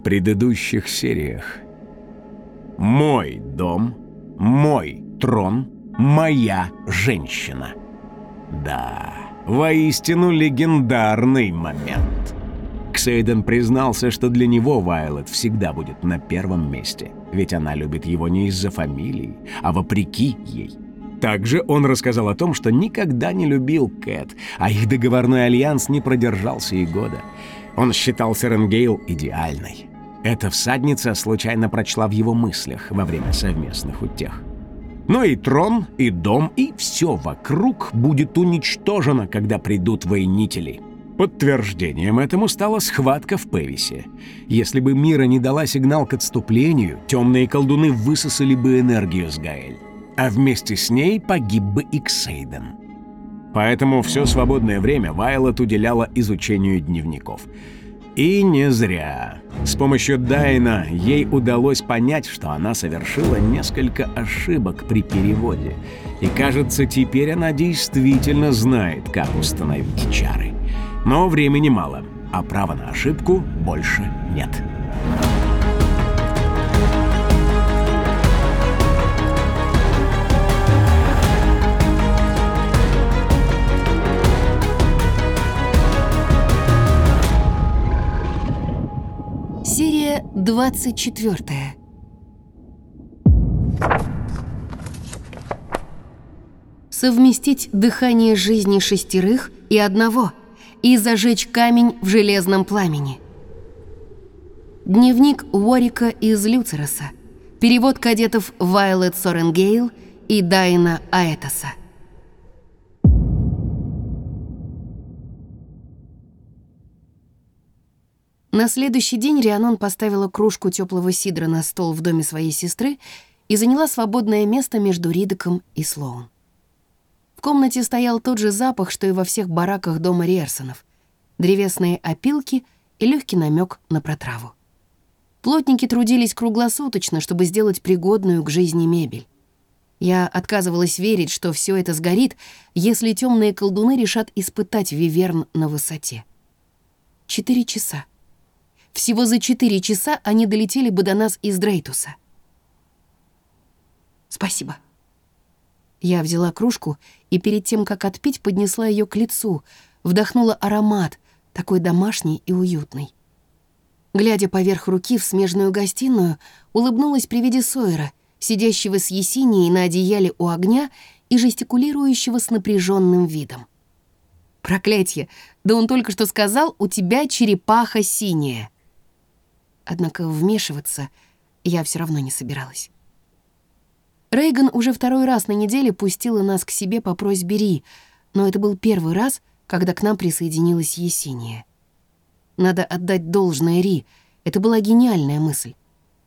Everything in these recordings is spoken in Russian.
В предыдущих сериях Мой дом, мой трон, моя женщина Да, воистину легендарный момент Ксейден признался, что для него Вайлет всегда будет на первом месте, ведь она любит его не из-за фамилии, а вопреки ей. Также он рассказал о том, что никогда не любил Кэт, а их договорной альянс не продержался и года. Он считал Серенгейл идеальной. Эта всадница случайно прочла в его мыслях во время совместных утех. Но и трон, и дом, и все вокруг будет уничтожено, когда придут воинители — Подтверждением этому стала схватка в Певисе. Если бы Мира не дала сигнал к отступлению, темные колдуны высосали бы энергию с Гаэль. А вместе с ней погиб бы и Ксейден. Поэтому все свободное время Вайлот уделяла изучению дневников. И не зря. С помощью Дайна ей удалось понять, что она совершила несколько ошибок при переводе. И кажется, теперь она действительно знает, как установить чары. Но времени мало, а права на ошибку больше нет. Серия 24 Совместить дыхание жизни шестерых и одного – и зажечь камень в железном пламени. Дневник Уорика из Люцероса. Перевод кадетов Вайлет Соренгейл и Дайна Аэтоса. На следующий день Рианон поставила кружку теплого сидра на стол в доме своей сестры и заняла свободное место между Ридоком и Слоун. В комнате стоял тот же запах, что и во всех бараках дома Риерсонов. Древесные опилки и легкий намек на протраву. Плотники трудились круглосуточно, чтобы сделать пригодную к жизни мебель. Я отказывалась верить, что все это сгорит, если темные колдуны решат испытать виверн на высоте. Четыре часа. Всего за четыре часа они долетели бы до нас из Дрейтуса. «Спасибо», я взяла кружку и перед тем, как отпить, поднесла ее к лицу, вдохнула аромат, такой домашний и уютный. Глядя поверх руки в смежную гостиную, улыбнулась при виде Сойера, сидящего с Есенией на одеяле у огня и жестикулирующего с напряженным видом. «Проклятье! Да он только что сказал, у тебя черепаха синяя!» Однако вмешиваться я все равно не собиралась. Рейган уже второй раз на неделе пустила нас к себе по просьбе Ри, но это был первый раз, когда к нам присоединилась Есения. Надо отдать должное Ри, это была гениальная мысль.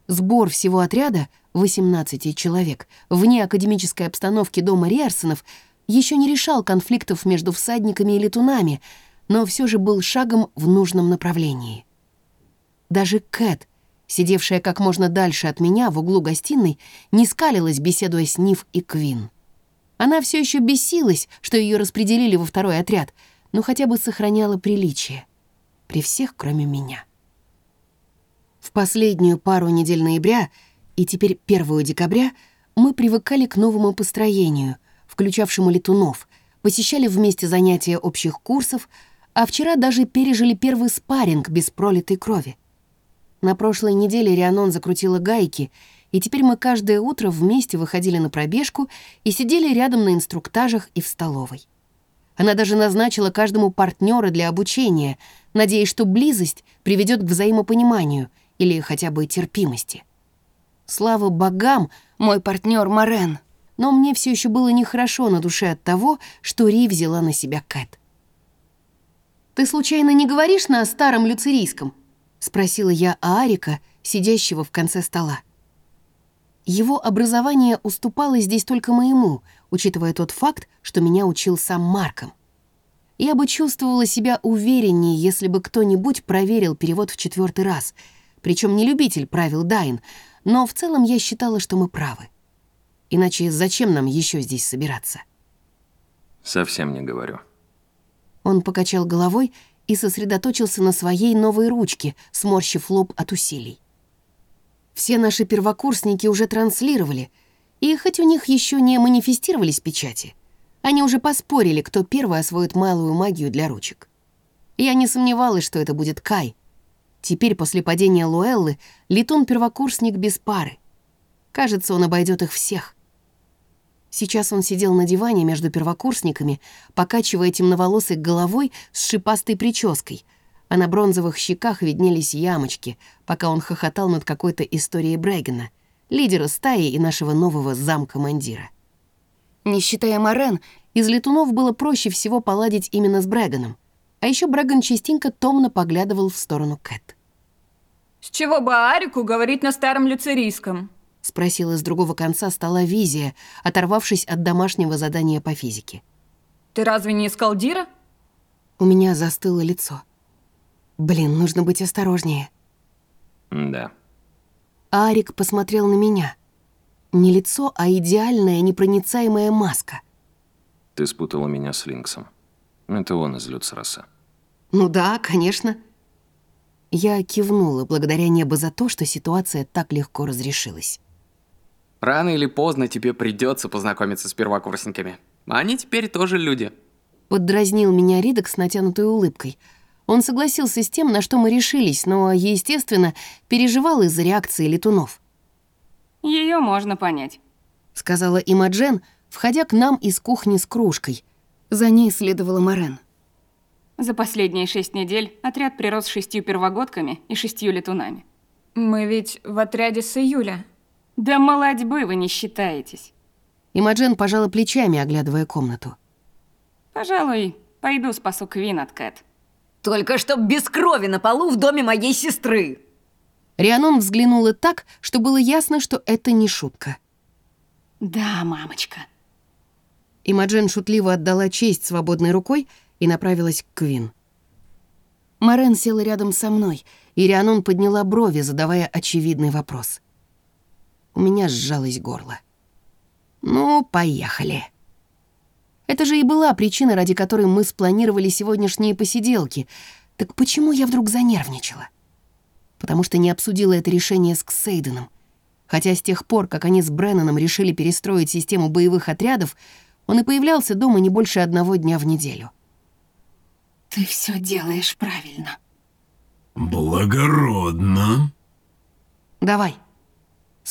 Сбор всего отряда, 18 человек, вне академической обстановки дома Риарсонов, еще не решал конфликтов между всадниками и летунами, но все же был шагом в нужном направлении. Даже Кэт — сидевшая как можно дальше от меня в углу гостиной, не скалилась, беседуя с Нив и Квин. Она все еще бесилась, что ее распределили во второй отряд, но хотя бы сохраняла приличие. При всех, кроме меня. В последнюю пару недель ноября и теперь первую декабря мы привыкали к новому построению, включавшему летунов, посещали вместе занятия общих курсов, а вчера даже пережили первый спарринг без пролитой крови. На прошлой неделе Рианон закрутила гайки, и теперь мы каждое утро вместе выходили на пробежку и сидели рядом на инструктажах и в столовой. Она даже назначила каждому партнера для обучения, надеясь, что близость приведет к взаимопониманию или хотя бы терпимости. Слава богам, мой партнер Морен, но мне все еще было нехорошо на душе от того, что Ри взяла на себя Кэт. «Ты случайно не говоришь на старом люцерийском?» — спросила я Аарика, сидящего в конце стола. Его образование уступало здесь только моему, учитывая тот факт, что меня учил сам Марком. Я бы чувствовала себя увереннее, если бы кто-нибудь проверил перевод в четвертый раз, причем не любитель правил Дайн, но в целом я считала, что мы правы. Иначе зачем нам еще здесь собираться? Совсем не говорю. Он покачал головой и сосредоточился на своей новой ручке, сморщив лоб от усилий. Все наши первокурсники уже транслировали, и хоть у них еще не манифестировались печати, они уже поспорили, кто первый освоит малую магию для ручек. Я не сомневалась, что это будет Кай. Теперь, после падения Луэллы, летун-первокурсник без пары. Кажется, он обойдет их всех. Сейчас он сидел на диване между первокурсниками, покачивая темноволосой головой с шипастой прической, а на бронзовых щеках виднелись ямочки, пока он хохотал над какой-то историей Брэгена, лидера стаи и нашего нового замкомандира. Не считая Морен, из летунов было проще всего поладить именно с Брэгоном, а еще Брэгон частенько томно поглядывал в сторону Кэт. «С чего бы Арику говорить на старом люцерийском?» — спросила с другого конца стола Визия, оторвавшись от домашнего задания по физике. «Ты разве не из Калдира?» У меня застыло лицо. Блин, нужно быть осторожнее. Да. Арик посмотрел на меня. Не лицо, а идеальная непроницаемая маска. Ты спутала меня с Линксом. Это он из Люцераса. Ну да, конечно. Я кивнула, благодаря небу за то, что ситуация так легко разрешилась. Рано или поздно тебе придется познакомиться с первокурсниками. Они теперь тоже люди. Поддразнил меня Ридок с натянутой улыбкой. Он согласился с тем, на что мы решились, но, естественно, переживал из-за реакции летунов. Ее можно понять», — сказала Имаджен, входя к нам из кухни с кружкой. За ней следовала Морен. «За последние шесть недель отряд прирос шестью первогодками и шестью летунами». «Мы ведь в отряде с июля», да молодьбы вы не считаетесь. Имаджен пожала плечами, оглядывая комнату. Пожалуй, пойду спасу Квин от Кэт. Только чтоб без крови на полу в доме моей сестры. Рианон взглянула так, что было ясно, что это не шутка. Да, мамочка. Имаджен шутливо отдала честь свободной рукой и направилась к Квин. Морен села рядом со мной, и Рианон подняла брови, задавая очевидный вопрос. У меня сжалось горло. «Ну, поехали». Это же и была причина, ради которой мы спланировали сегодняшние посиделки. Так почему я вдруг занервничала? Потому что не обсудила это решение с Ксейденом. Хотя с тех пор, как они с Бреннаном решили перестроить систему боевых отрядов, он и появлялся дома не больше одного дня в неделю. «Ты все делаешь правильно». «Благородно». «Давай», —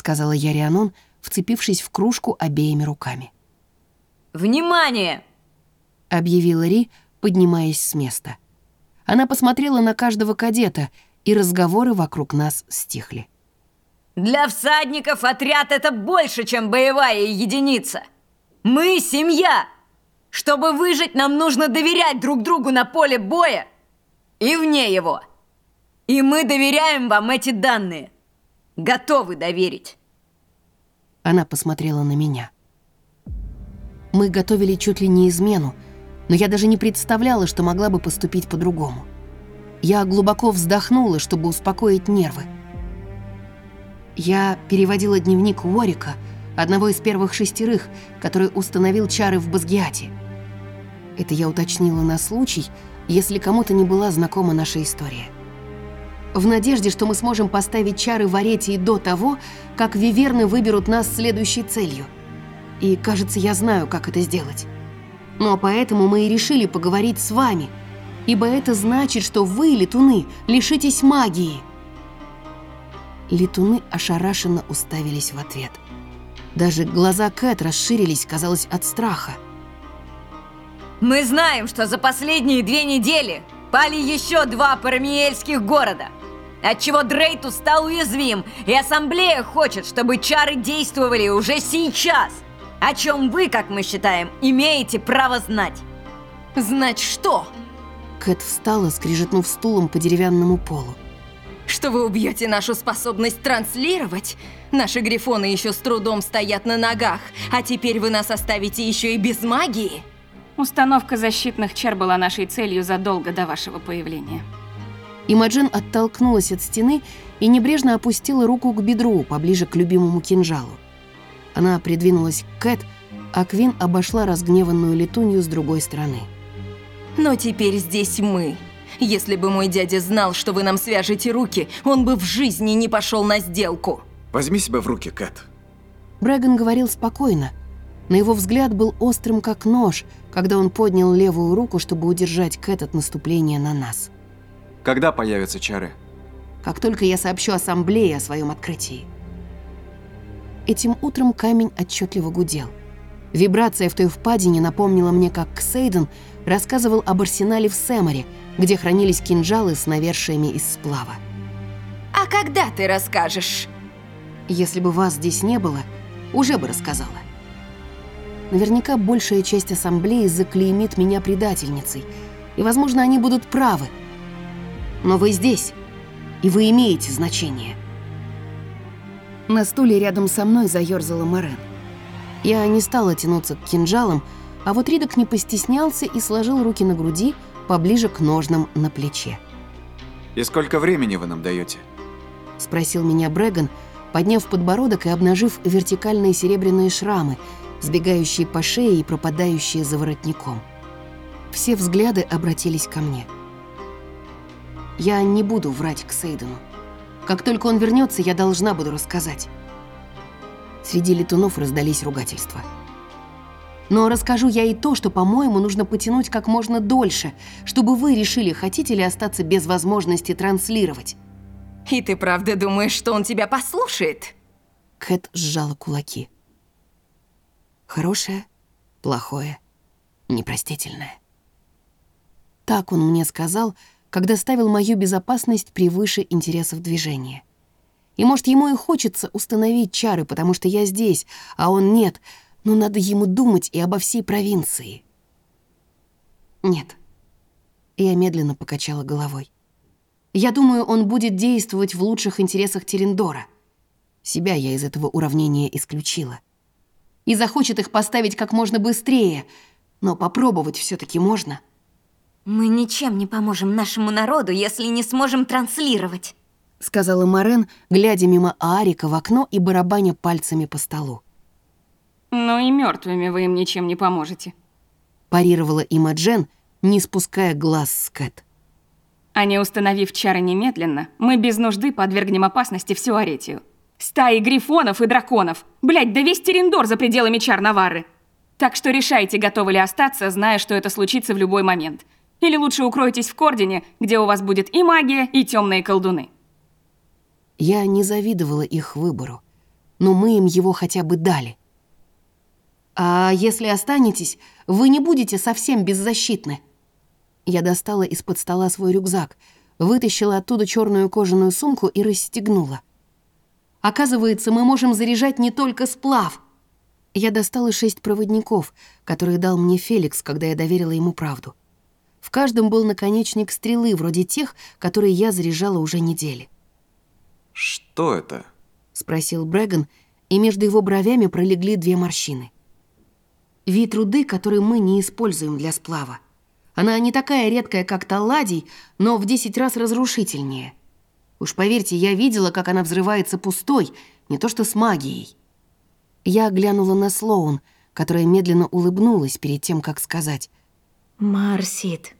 сказала я Рианон, вцепившись в кружку обеими руками. «Внимание!» — объявила Ри, поднимаясь с места. Она посмотрела на каждого кадета, и разговоры вокруг нас стихли. «Для всадников отряд — это больше, чем боевая единица. Мы — семья. Чтобы выжить, нам нужно доверять друг другу на поле боя и вне его. И мы доверяем вам эти данные готовы доверить. Она посмотрела на меня. Мы готовили чуть ли не измену, но я даже не представляла, что могла бы поступить по-другому. Я глубоко вздохнула, чтобы успокоить нервы. Я переводила дневник Уорика, одного из первых шестерых, который установил чары в Базгиате. Это я уточнила на случай, если кому-то не была знакома наша история в надежде, что мы сможем поставить чары в Аретии до того, как виверны выберут нас следующей целью. И, кажется, я знаю, как это сделать. Но поэтому мы и решили поговорить с вами, ибо это значит, что вы, летуны, лишитесь магии. Летуны ошарашенно уставились в ответ. Даже глаза Кэт расширились, казалось, от страха. Мы знаем, что за последние две недели пали еще два парамиельских города – отчего Дрейту стал уязвим, и Ассамблея хочет, чтобы чары действовали уже сейчас, о чем вы, как мы считаем, имеете право знать. Знать что? Кэт встала, скрижетнув стулом по деревянному полу. Что вы убьете нашу способность транслировать? Наши грифоны еще с трудом стоят на ногах, а теперь вы нас оставите еще и без магии? Установка защитных чар была нашей целью задолго до вашего появления. Имаджин оттолкнулась от стены и небрежно опустила руку к бедру, поближе к любимому кинжалу. Она придвинулась к Кэт, а Квин обошла разгневанную летунью с другой стороны. Но теперь здесь мы. Если бы мой дядя знал, что вы нам свяжете руки, он бы в жизни не пошел на сделку. Возьми себя в руки, Кэт. Брэгон говорил спокойно, но его взгляд был острым как нож, когда он поднял левую руку, чтобы удержать Кэт от наступления на нас. Когда появятся чары? Как только я сообщу ассамблее о своем открытии. Этим утром камень отчетливо гудел. Вибрация в той впадине напомнила мне, как Ксейден рассказывал об арсенале в Сэморе, где хранились кинжалы с навершиями из сплава. А когда ты расскажешь? Если бы вас здесь не было, уже бы рассказала. Наверняка большая часть ассамблеи заклеймит меня предательницей, и, возможно, они будут правы. Но вы здесь, и вы имеете значение. На стуле рядом со мной заёрзала Морен. Я не стала тянуться к кинжалам, а вот Ридок не постеснялся и сложил руки на груди, поближе к ножнам на плече. И сколько времени вы нам даете? Спросил меня Брэгон, подняв подбородок и обнажив вертикальные серебряные шрамы, сбегающие по шее и пропадающие за воротником. Все взгляды обратились ко мне. Я не буду врать к Сейдену. Как только он вернется, я должна буду рассказать. Среди летунов раздались ругательства. Но расскажу я и то, что, по-моему, нужно потянуть как можно дольше, чтобы вы решили, хотите ли остаться без возможности транслировать. И ты правда думаешь, что он тебя послушает? Кэт сжала кулаки. Хорошее, плохое, непростительное. Так он мне сказал, когда ставил мою безопасность превыше интересов движения. И может, ему и хочется установить чары, потому что я здесь, а он нет, но надо ему думать и обо всей провинции. Нет. Я медленно покачала головой. Я думаю, он будет действовать в лучших интересах Терендора. Себя я из этого уравнения исключила. И захочет их поставить как можно быстрее, но попробовать все таки можно. Мы ничем не поможем нашему народу, если не сможем транслировать. Сказала Морен, глядя мимо Арика в окно и барабаня пальцами по столу. Но и мертвыми вы им ничем не поможете. Парировала Имаджен, не спуская глаз с Кэт. А не установив чары немедленно, мы без нужды подвергнем опасности всю Аретию. Стаи грифонов и драконов. Блять, да весь Терендор за пределами чар Навары. Так что решайте, готовы ли остаться, зная, что это случится в любой момент. Или лучше укройтесь в Кордине, где у вас будет и магия, и темные колдуны. Я не завидовала их выбору, но мы им его хотя бы дали. А если останетесь, вы не будете совсем беззащитны. Я достала из-под стола свой рюкзак, вытащила оттуда черную кожаную сумку и расстегнула. Оказывается, мы можем заряжать не только сплав. Я достала шесть проводников, которые дал мне Феликс, когда я доверила ему правду. В каждом был наконечник стрелы, вроде тех, которые я заряжала уже недели. Что это? Спросил Брэгон, и между его бровями пролегли две морщины. Вид руды, который мы не используем для сплава. Она не такая редкая, как талладий, но в 10 раз разрушительнее. Уж поверьте, я видела, как она взрывается пустой, не то что с магией. Я глянула на Слоун, которая медленно улыбнулась перед тем, как сказать Марсит.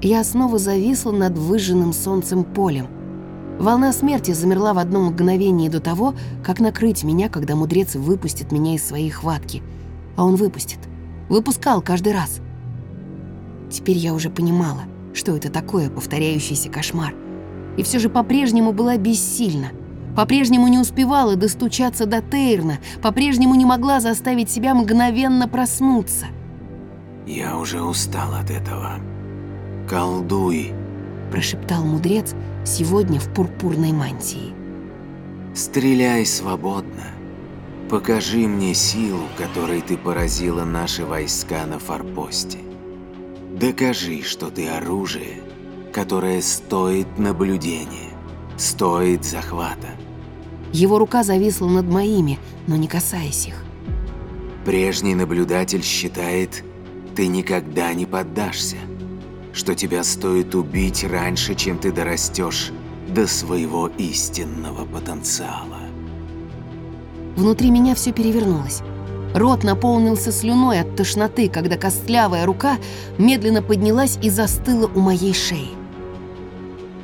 Я снова зависла над выжженным солнцем полем. Волна смерти замерла в одно мгновение до того, как накрыть меня, когда мудрец выпустит меня из своей хватки. А он выпустит. Выпускал каждый раз. Теперь я уже понимала, что это такое повторяющийся кошмар. И все же по-прежнему была бессильна. По-прежнему не успевала достучаться до Тейрна, по-прежнему не могла заставить себя мгновенно проснуться. Я уже устал от этого. Колдуй. Прошептал мудрец сегодня в пурпурной мантии. Стреляй свободно. Покажи мне силу, которой ты поразила наши войска на форпосте. Докажи, что ты оружие, которое стоит наблюдения, стоит захвата. Его рука зависла над моими, но не касаясь их. Прежний наблюдатель считает, ты никогда не поддашься, что тебя стоит убить раньше, чем ты дорастешь до своего истинного потенциала. Внутри меня все перевернулось. Рот наполнился слюной от тошноты, когда костлявая рука медленно поднялась и застыла у моей шеи.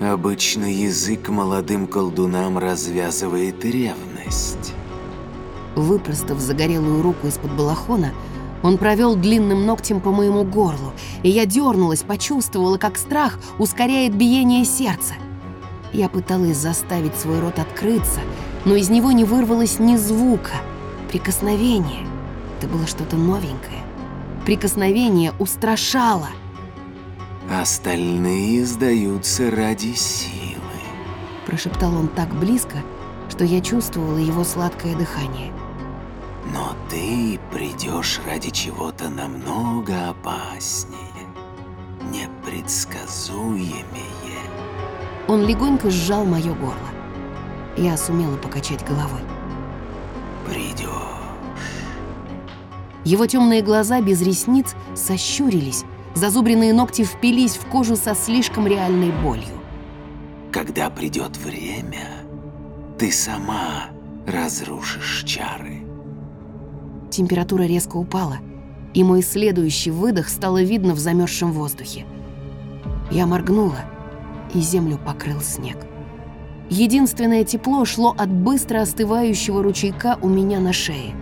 Обычно язык молодым колдунам развязывает ревность. Выпростав загорелую руку из-под балахона, он провел длинным ногтем по моему горлу, и я дернулась, почувствовала, как страх ускоряет биение сердца. Я пыталась заставить свой рот открыться, но из него не вырвалось ни звука. Прикосновение. Это было что-то новенькое. Прикосновение устрашало. Остальные сдаются ради силы. Прошептал он так близко, что я чувствовала его сладкое дыхание. Но ты придешь ради чего-то намного опаснее, непредсказуемее. Он легонько сжал мое горло. Я сумела покачать головой. Придешь. Его темные глаза без ресниц сощурились, зазубренные ногти впились в кожу со слишком реальной болью. Когда придет время, ты сама разрушишь чары. Температура резко упала, и мой следующий выдох стало видно в замерзшем воздухе. Я моргнула, и землю покрыл снег. Единственное тепло шло от быстро остывающего ручейка у меня на шее.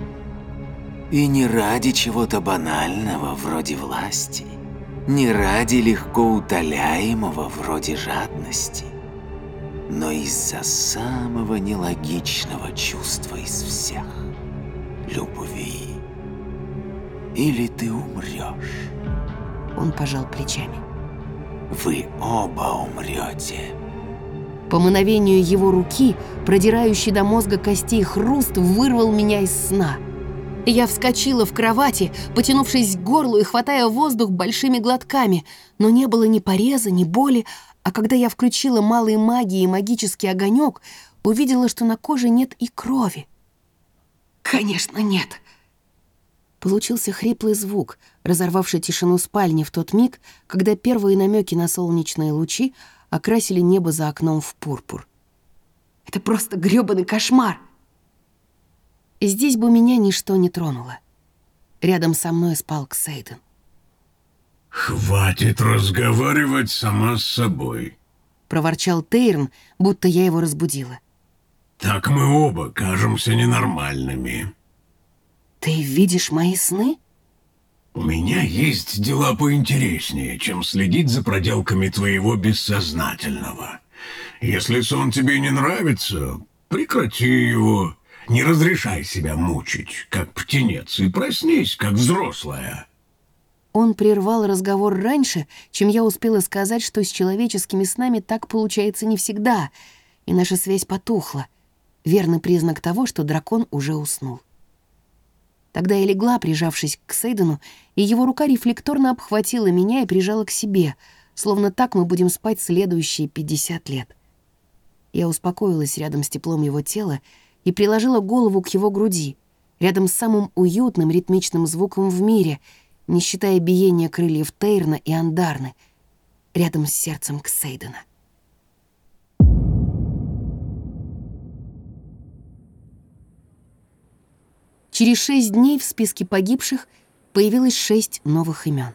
И не ради чего-то банального, вроде власти, не ради легко утоляемого, вроде жадности, но из-за самого нелогичного чувства из всех – любви. Или ты умрешь. Он пожал плечами. Вы оба умрете. По мановению его руки, продирающий до мозга костей хруст, вырвал меня из сна. Я вскочила в кровати, потянувшись к горлу и хватая воздух большими глотками, но не было ни пореза, ни боли, а когда я включила малые магии и магический огонек, увидела, что на коже нет и крови. Конечно, нет. Получился хриплый звук, разорвавший тишину спальни в тот миг, когда первые намеки на солнечные лучи окрасили небо за окном в пурпур. Это просто грёбаный кошмар. Здесь бы меня ничто не тронуло. Рядом со мной спал Ксейден. «Хватит разговаривать сама с собой», — проворчал Тейрн, будто я его разбудила. «Так мы оба кажемся ненормальными». «Ты видишь мои сны?» «У меня есть дела поинтереснее, чем следить за проделками твоего бессознательного. Если сон тебе не нравится, прекрати его. Не разрешай себя мучить, как птенец, и проснись, как взрослая». Он прервал разговор раньше, чем я успела сказать, что с человеческими снами так получается не всегда, и наша связь потухла. Верный признак того, что дракон уже уснул. Тогда я легла, прижавшись к Сейдену, и его рука рефлекторно обхватила меня и прижала к себе, словно так мы будем спать следующие 50 лет. Я успокоилась рядом с теплом его тела и приложила голову к его груди, рядом с самым уютным ритмичным звуком в мире, не считая биения крыльев Тейрна и Андарны, рядом с сердцем Ксейдена. Через шесть дней в списке погибших появилось шесть новых имен.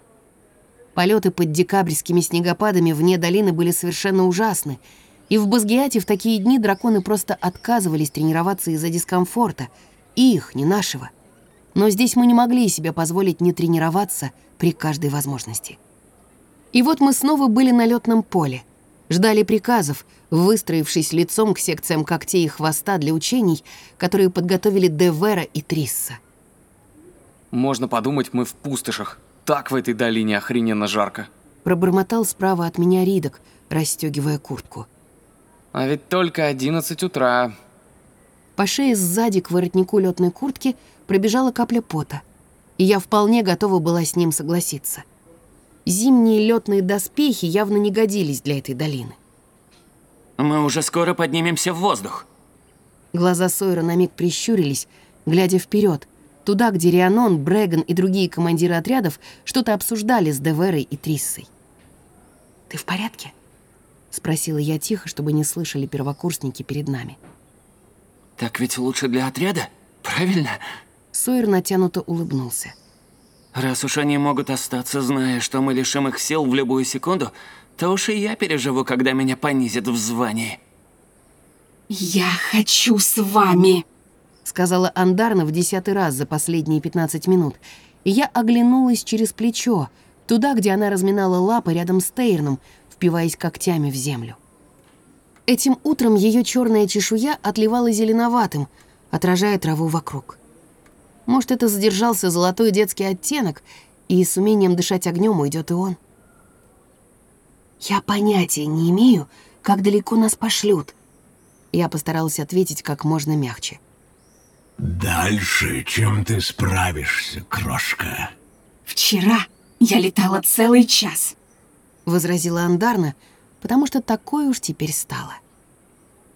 Полеты под декабрьскими снегопадами вне долины были совершенно ужасны, и в Базгиате в такие дни драконы просто отказывались тренироваться из-за дискомфорта, их, не нашего. Но здесь мы не могли себе позволить не тренироваться при каждой возможности. И вот мы снова были на летном поле, ждали приказов, выстроившись лицом к секциям когтей и хвоста для учений, которые подготовили Девера и Трисса. Можно подумать, мы в пустошах. Так в этой долине охрененно жарко. Пробормотал справа от меня Ридок, расстегивая куртку. А ведь только 11 утра. По шее сзади к воротнику летной куртки пробежала капля пота, и я вполне готова была с ним согласиться. Зимние летные доспехи явно не годились для этой долины. Мы уже скоро поднимемся в воздух. Глаза Сойера на миг прищурились, глядя вперед, туда, где Рианон, Брэгон и другие командиры отрядов что-то обсуждали с Деверой и Триссой. «Ты в порядке?» — спросила я тихо, чтобы не слышали первокурсники перед нами. Так ведь лучше для отряда, правильно? Сойер натянуто улыбнулся. Раз уж они могут остаться, зная, что мы лишим их сил в любую секунду, то уж и я переживу, когда меня понизят в звании. «Я хочу с вами!» сказала Андарна в десятый раз за последние 15 минут, и я оглянулась через плечо, туда, где она разминала лапы рядом с Тейрном, впиваясь когтями в землю. Этим утром ее черная чешуя отливала зеленоватым, отражая траву вокруг. Может, это задержался золотой детский оттенок, и с умением дышать огнем уйдет и он. Я понятия не имею, как далеко нас пошлют. Я постаралась ответить как можно мягче. Дальше, чем ты справишься, крошка. Вчера я летала целый час. Возразила Андарна, потому что такой уж теперь стало.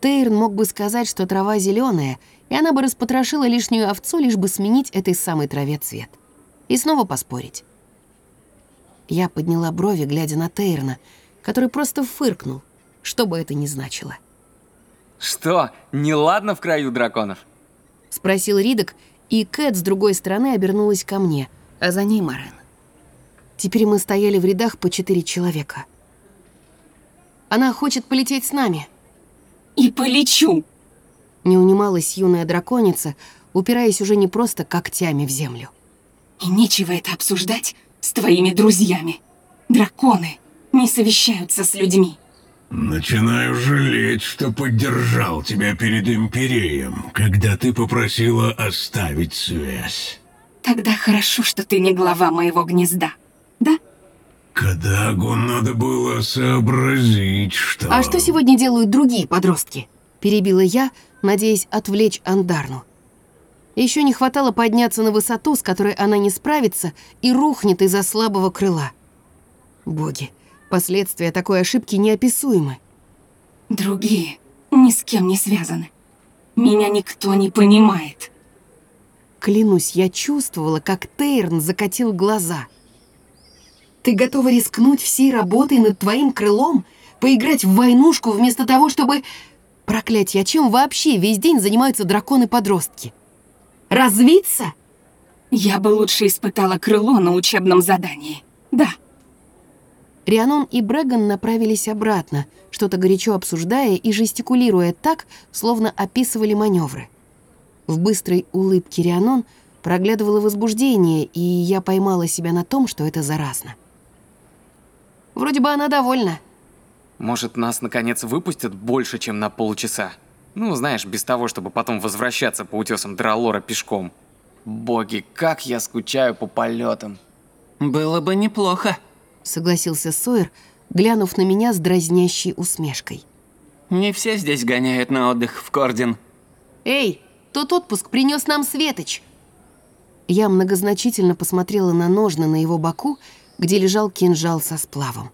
Тейрн мог бы сказать, что трава зеленая, и она бы распотрошила лишнюю овцу, лишь бы сменить этой самой траве цвет. И снова поспорить. Я подняла брови, глядя на Тейрна, который просто фыркнул, что бы это ни значило. Что, неладно в краю драконов? Спросил Ридок, и Кэт с другой стороны обернулась ко мне, а за ней Марен. Теперь мы стояли в рядах по четыре человека. Она хочет полететь с нами. И полечу. Не унималась юная драконица, упираясь уже не просто когтями в землю. И нечего это обсуждать с твоими друзьями. Драконы не совещаются с людьми. Начинаю жалеть, что поддержал тебя перед Империем, когда ты попросила оставить связь. Тогда хорошо, что ты не глава моего гнезда, да? Кадагу надо было сообразить, что... А что сегодня делают другие подростки? Перебила я, надеясь отвлечь Андарну. Еще не хватало подняться на высоту, с которой она не справится, и рухнет из-за слабого крыла. Боги, последствия такой ошибки неописуемы. Другие ни с кем не связаны. Меня никто не понимает. Клянусь, я чувствовала, как Тейрн закатил глаза. Ты готова рискнуть всей работой над твоим крылом? Поиграть в войнушку вместо того, чтобы... Проклятье, а чем вообще весь день занимаются драконы-подростки? Развиться? Я бы лучше испытала крыло на учебном задании. Да. Рианон и Брэгон направились обратно, что-то горячо обсуждая и жестикулируя так, словно описывали маневры. В быстрой улыбке Рианон проглядывало возбуждение, и я поймала себя на том, что это заразно. Вроде бы она довольна. Может, нас наконец выпустят больше, чем на полчаса? Ну, знаешь, без того, чтобы потом возвращаться по утесам Дралора пешком. Боги, как я скучаю по полетам. Было бы неплохо, согласился Сойер, глянув на меня с дразнящей усмешкой. Не все здесь гоняют на отдых в Кордин. Эй, тот отпуск принес нам Светоч. Я многозначительно посмотрела на ножны на его боку, где лежал кинжал со сплавом.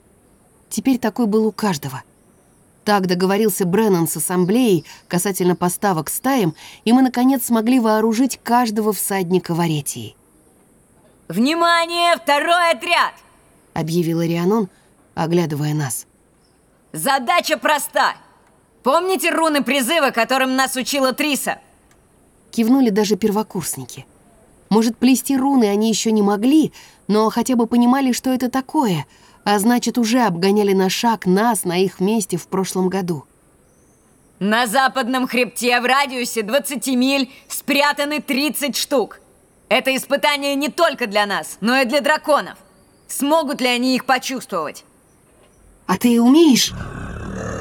Теперь такой был у каждого. Так договорился Бреннан с ассамблеей касательно поставок стаям, и мы, наконец, смогли вооружить каждого всадника в Аретии. «Внимание, второй отряд!» — объявила Рианон, оглядывая нас. «Задача проста. Помните руны призыва, которым нас учила Триса?» Кивнули даже первокурсники. Может, плести руны они еще не могли, но хотя бы понимали, что это такое — а значит, уже обгоняли на шаг нас на их месте в прошлом году. На западном хребте в радиусе 20 миль спрятаны 30 штук. Это испытание не только для нас, но и для драконов. Смогут ли они их почувствовать? А ты умеешь?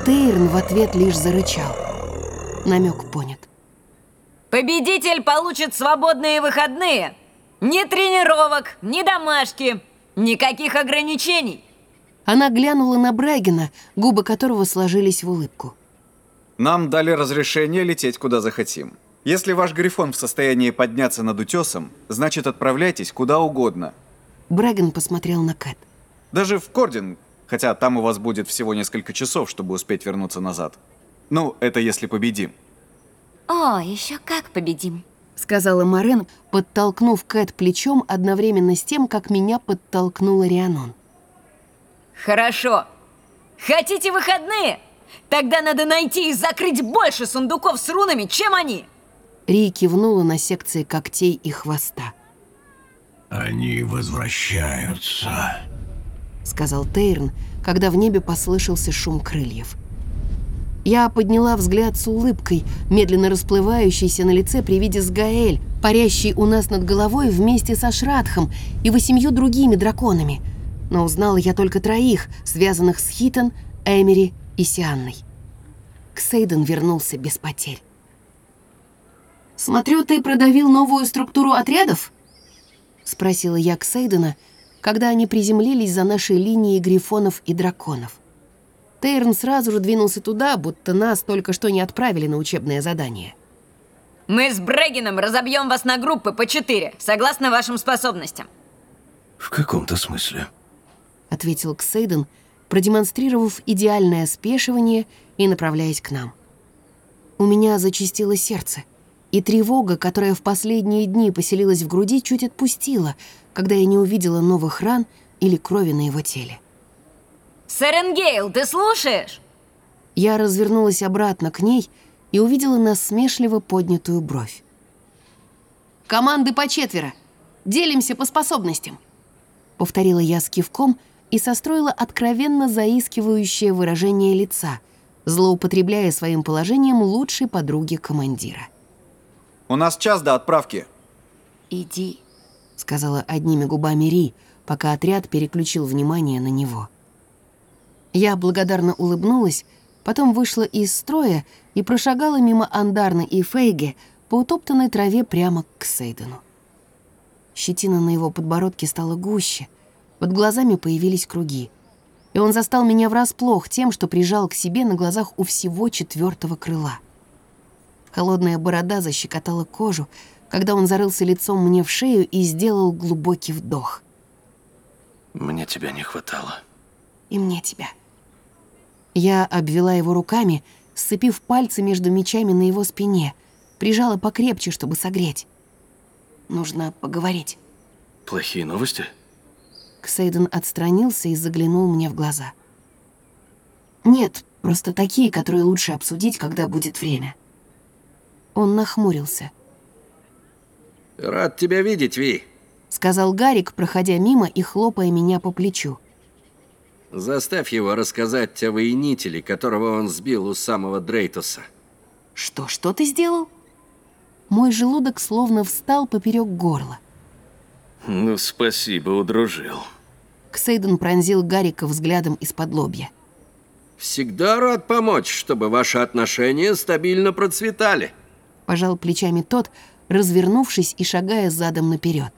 Тейрн в ответ лишь зарычал. Намек понят. Победитель получит свободные выходные. Ни тренировок, ни домашки, никаких ограничений. Она глянула на Брагина, губы которого сложились в улыбку. Нам дали разрешение лететь куда захотим. Если ваш Грифон в состоянии подняться над утесом, значит отправляйтесь куда угодно. Брэгон посмотрел на Кэт. Даже в Кордин, хотя там у вас будет всего несколько часов, чтобы успеть вернуться назад. Ну, это если победим. О, еще как победим. Сказала Морен, подтолкнув Кэт плечом одновременно с тем, как меня подтолкнула Рианон. Хорошо. Хотите выходные? Тогда надо найти и закрыть больше сундуков с рунами, чем они. Ри кивнула на секции когтей и хвоста. Они возвращаются, сказал Тейрн, когда в небе послышался шум крыльев. Я подняла взгляд с улыбкой, медленно расплывающейся на лице при виде Сгаэль, парящей у нас над головой вместе со Шрадхом и восемью другими драконами. Но узнала я только троих, связанных с Хитон, Эмери и Сианной. Ксейден вернулся без потерь. «Смотрю, ты продавил новую структуру отрядов?» — спросила я Ксейдена, когда они приземлились за нашей линией грифонов и драконов. Тейрн сразу же двинулся туда, будто нас только что не отправили на учебное задание. Мы с Брегином разобьем вас на группы по четыре, согласно вашим способностям. В каком-то смысле. Ответил Ксейден, продемонстрировав идеальное спешивание и направляясь к нам. У меня зачастило сердце, и тревога, которая в последние дни поселилась в груди, чуть отпустила, когда я не увидела новых ран или крови на его теле. Серенгейл, ты слушаешь? Я развернулась обратно к ней и увидела насмешливо поднятую бровь. «Команды по четверо. Делимся по способностям», — повторила я с кивком и состроила откровенно заискивающее выражение лица, злоупотребляя своим положением лучшей подруги командира. У нас час до отправки. «Иди», — сказала одними губами Ри, пока отряд переключил внимание на него. Я благодарно улыбнулась, потом вышла из строя и прошагала мимо Андарны и Фейге по утоптанной траве прямо к Сейдену. Щетина на его подбородке стала гуще, под глазами появились круги. И он застал меня врасплох тем, что прижал к себе на глазах у всего четвертого крыла. Холодная борода защекотала кожу, когда он зарылся лицом мне в шею и сделал глубокий вдох. Мне тебя не хватало. И мне тебя. Я обвела его руками, сцепив пальцы между мечами на его спине, прижала покрепче, чтобы согреть. Нужно поговорить. Плохие новости? Ксейден отстранился и заглянул мне в глаза. Нет, просто такие, которые лучше обсудить, когда будет время. Он нахмурился. «Рад тебя видеть, Ви», — сказал Гарик, проходя мимо и хлопая меня по плечу. Заставь его рассказать о воинителе, которого он сбил у самого Дрейтуса. Что, что ты сделал? Мой желудок словно встал поперек горла. Ну, спасибо, удружил. Ксейден пронзил Гарика взглядом из-под лобья. Всегда рад помочь, чтобы ваши отношения стабильно процветали. Пожал плечами тот, развернувшись и шагая задом наперед.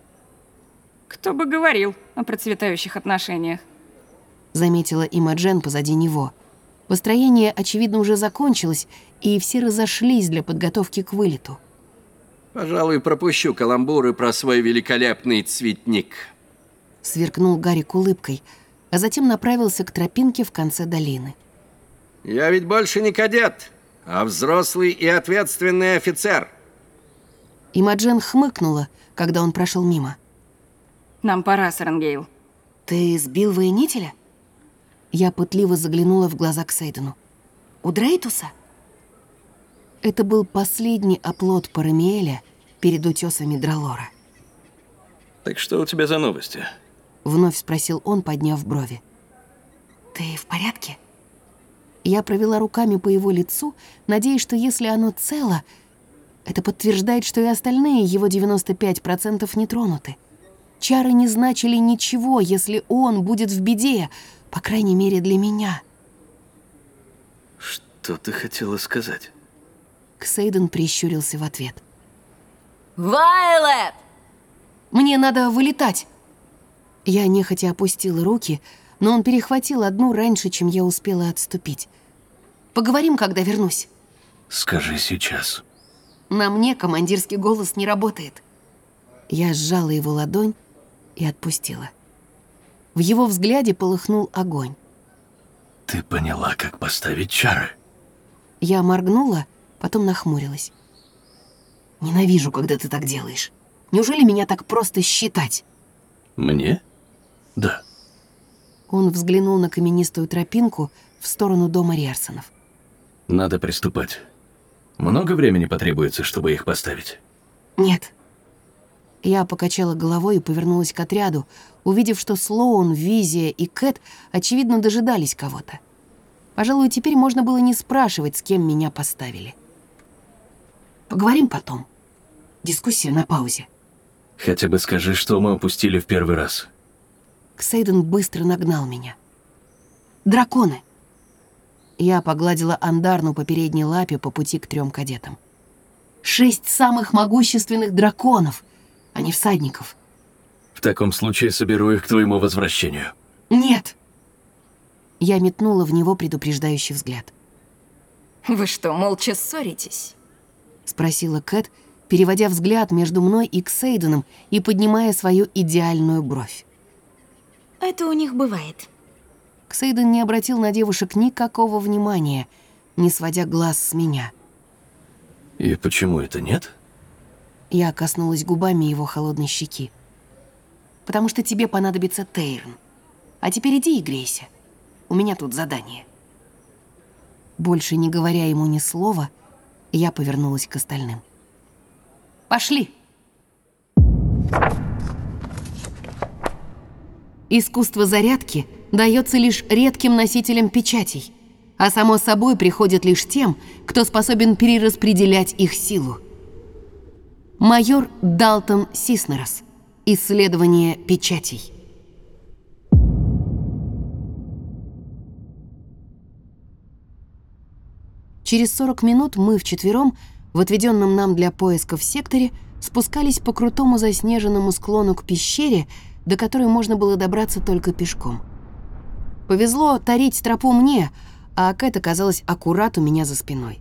Кто бы говорил о процветающих отношениях? Заметила Имаджен позади него. Построение, очевидно, уже закончилось, и все разошлись для подготовки к вылету. «Пожалуй, пропущу каламбуры про свой великолепный цветник», — сверкнул Гарик улыбкой, а затем направился к тропинке в конце долины. «Я ведь больше не кадет, а взрослый и ответственный офицер». Имаджен хмыкнула, когда он прошел мимо. «Нам пора, Сарангейл». «Ты сбил воинителя?» Я пытливо заглянула в глаза к Сейдену. «У Дрейтуса?» Это был последний оплот Парамиэля перед утесами Дралора. «Так что у тебя за новости?» Вновь спросил он, подняв брови. «Ты в порядке?» Я провела руками по его лицу, надеясь, что если оно цело, это подтверждает, что и остальные его 95% не тронуты. Чары не значили ничего, если он будет в беде, по крайней мере, для меня. Что ты хотела сказать? Ксейден прищурился в ответ. Вайлет! Мне надо вылетать. Я нехотя опустила руки, но он перехватил одну раньше, чем я успела отступить. Поговорим, когда вернусь. Скажи сейчас. На мне командирский голос не работает. Я сжала его ладонь и отпустила. В его взгляде полыхнул огонь. Ты поняла, как поставить чары? Я моргнула, потом нахмурилась. Ненавижу, когда ты так делаешь. Неужели меня так просто считать? Мне? Да. Он взглянул на каменистую тропинку в сторону дома Рерсонов. Надо приступать. Много времени потребуется, чтобы их поставить? Нет. Я покачала головой и повернулась к отряду, увидев, что Слоун, Визия и Кэт, очевидно, дожидались кого-то. Пожалуй, теперь можно было не спрашивать, с кем меня поставили. Поговорим потом. Дискуссия на паузе. Хотя бы скажи, что мы упустили в первый раз. Ксейден быстро нагнал меня. Драконы. Я погладила Андарну по передней лапе по пути к трем кадетам. Шесть самых могущественных драконов, а не всадников. В таком случае соберу их к твоему возвращению. Нет. Я метнула в него предупреждающий взгляд. Вы что, молча ссоритесь? Спросила Кэт, переводя взгляд между мной и Ксейденом и поднимая свою идеальную бровь. Это у них бывает. Ксейден не обратил на девушек никакого внимания, не сводя глаз с меня. И почему это нет? Я коснулась губами его холодной щеки. «Потому что тебе понадобится Тейрн. А теперь иди и грейся. У меня тут задание». Больше не говоря ему ни слова, я повернулась к остальным. «Пошли!» Искусство зарядки дается лишь редким носителям печатей, а само собой приходит лишь тем, кто способен перераспределять их силу. Майор Далтон Сиснерос. Исследование печатей. Через 40 минут мы вчетвером в отведенном нам для поисков секторе спускались по крутому заснеженному склону к пещере, до которой можно было добраться только пешком. Повезло тарить тропу мне, а Кэт оказалась аккурат у меня за спиной.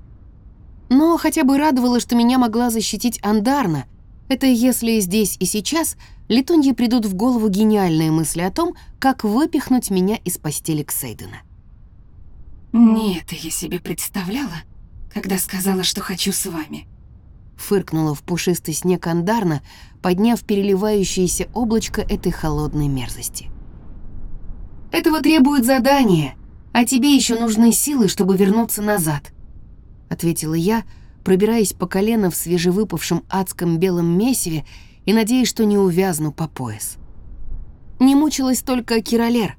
Но хотя бы радовало, что меня могла защитить Андарна. Это если здесь и сейчас летуньи придут в голову гениальные мысли о том, как выпихнуть меня из постели Ксейдена. Не это я себе представляла, когда сказала, что хочу с вами. Фыркнула в пушистый снег Андарна, подняв переливающееся облачко этой холодной мерзости. «Этого требует задание, а тебе еще нужны силы, чтобы вернуться назад», — ответила я, пробираясь по колено в свежевыпавшем адском белом месиве и надеясь, что не увязну по пояс. Не мучилась только Киролер,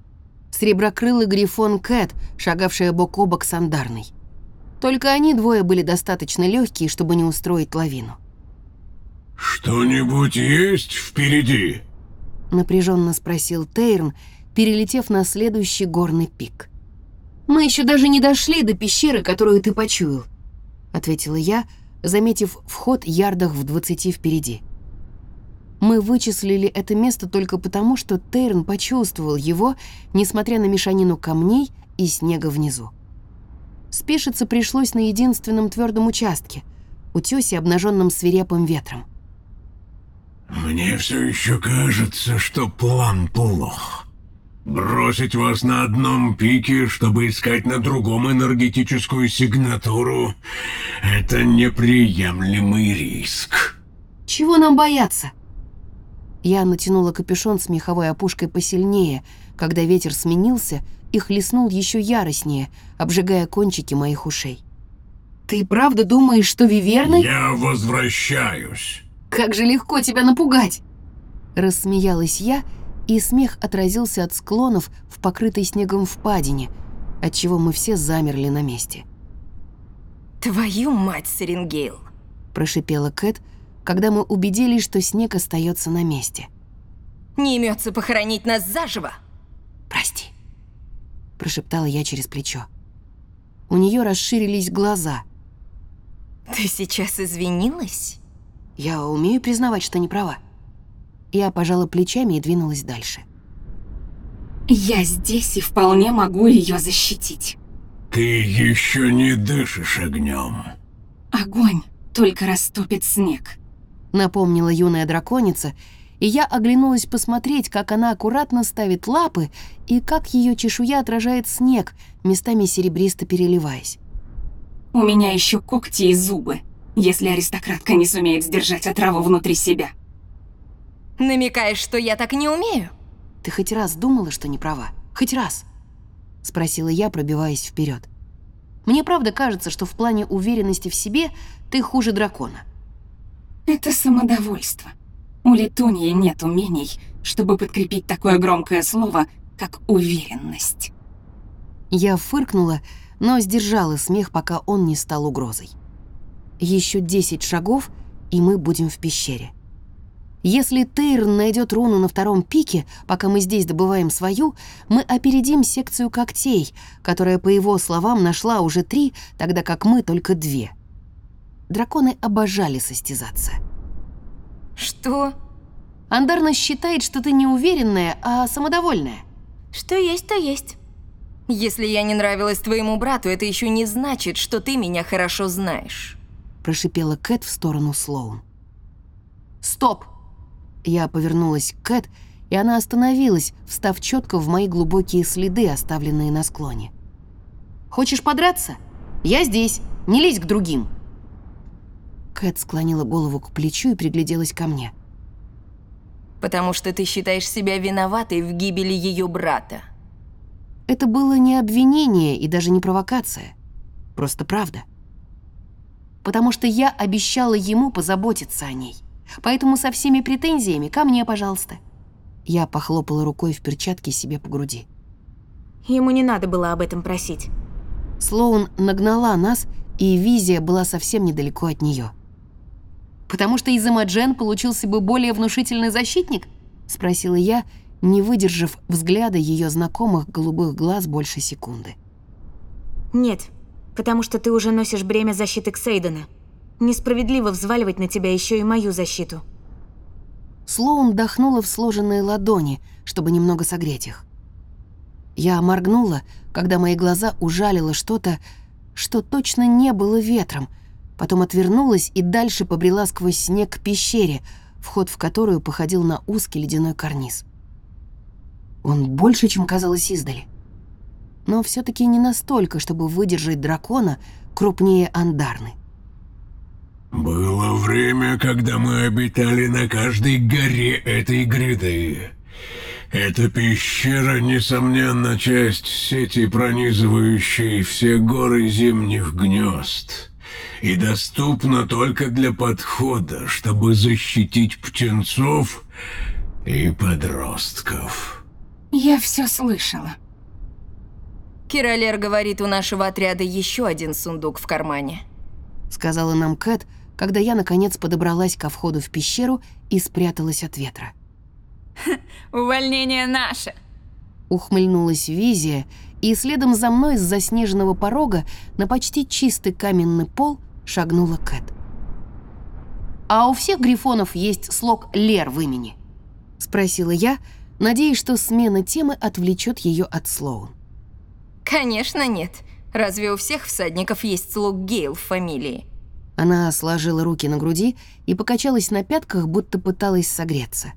среброкрылый грифон Кэт, шагавшая бок о бок с Андарной. Только они двое были достаточно легкие, чтобы не устроить лавину. «Что-нибудь есть впереди?» Напряженно спросил Тейрн, перелетев на следующий горный пик. «Мы еще даже не дошли до пещеры, которую ты почуял», — ответила я, заметив вход ярдах в двадцати впереди. Мы вычислили это место только потому, что Тейрн почувствовал его, несмотря на мешанину камней и снега внизу. Спешиться пришлось на единственном твердом участке, утёсе, обнаженном свирепым ветром. «Мне все еще кажется, что план плох. Бросить вас на одном пике, чтобы искать на другом энергетическую сигнатуру — это неприемлемый риск». «Чего нам бояться?» Я натянула капюшон с меховой опушкой посильнее, когда ветер сменился и хлестнул еще яростнее, обжигая кончики моих ушей. «Ты правда думаешь, что Виверны...» «Я возвращаюсь». «Как же легко тебя напугать!» Рассмеялась я, и смех отразился от склонов в покрытой снегом впадине, отчего мы все замерли на месте. «Твою мать, Серенгейл!» прошипела Кэт, когда мы убедились, что снег остается на месте. «Не имется похоронить нас заживо!» «Прости», — прошептала я через плечо. У нее расширились глаза. «Ты сейчас извинилась?» Я умею признавать, что не права. Я пожала плечами и двинулась дальше. Я здесь и вполне могу ее защитить. Ты еще не дышишь огнем. Огонь только растопит снег. Напомнила юная драконица, и я оглянулась посмотреть, как она аккуратно ставит лапы и как ее чешуя отражает снег, местами серебристо переливаясь. У меня еще когти и зубы, если аристократка не сумеет сдержать отраву внутри себя. Намекаешь, что я так не умею? Ты хоть раз думала, что не права? Хоть раз? Спросила я, пробиваясь вперед. Мне правда кажется, что в плане уверенности в себе ты хуже дракона. Это самодовольство. У Летуньи нет умений, чтобы подкрепить такое громкое слово, как уверенность. Я фыркнула, но сдержала смех, пока он не стал угрозой. Еще десять шагов, и мы будем в пещере. Если Тейрн найдет руну на втором пике, пока мы здесь добываем свою, мы опередим секцию когтей, которая, по его словам, нашла уже три, тогда как мы только две. Драконы обожали состязаться. Что? Андарна считает, что ты не уверенная, а самодовольная. Что есть, то есть. Если я не нравилась твоему брату, это еще не значит, что ты меня хорошо знаешь. Прошипела Кэт в сторону Слоун. Стоп! Я повернулась к Кэт, и она остановилась, встав четко в мои глубокие следы, оставленные на склоне. «Хочешь подраться? Я здесь, не лезь к другим!» Кэт склонила голову к плечу и пригляделась ко мне. «Потому что ты считаешь себя виноватой в гибели ее брата». Это было не обвинение и даже не провокация. Просто правда. Потому что я обещала ему позаботиться о ней. Поэтому со всеми претензиями ко мне, пожалуйста. Я похлопала рукой в перчатке себе по груди. Ему не надо было об этом просить. Слоун нагнала нас, и визия была совсем недалеко от нее. «Потому что из Имаджен получился бы более внушительный защитник?» — спросила я, не выдержав взгляда ее знакомых голубых глаз больше секунды. «Нет, потому что ты уже носишь бремя защиты Ксейдена. Несправедливо взваливать на тебя еще и мою защиту». Слоун дохнула в сложенные ладони, чтобы немного согреть их. Я моргнула, когда мои глаза ужалило что-то, что точно не было ветром, потом отвернулась и дальше побрела сквозь снег к пещере, вход в которую походил на узкий ледяной карниз. Он больше, чем казалось издали. Но все таки не настолько, чтобы выдержать дракона крупнее Андарны. Было время, когда мы обитали на каждой горе этой гряды. Эта пещера, несомненно, часть сети, пронизывающей все горы зимних гнезд. И доступна только для подхода, чтобы защитить птенцов и подростков. Я все слышала. Киролер говорит, у нашего отряда еще один сундук в кармане. Сказала нам Кэт, когда я, наконец, подобралась ко входу в пещеру и спряталась от ветра. Увольнение наше. Ухмыльнулась Визия, и следом за мной с заснеженного порога на почти чистый каменный пол шагнула Кэт. «А у всех грифонов есть слог «Лер» в имени?» — спросила я, надеясь, что смена темы отвлечет ее от Слоун. Конечно, нет. Разве у всех всадников есть слуг Гейл в фамилии? Она сложила руки на груди и покачалась на пятках, будто пыталась согреться.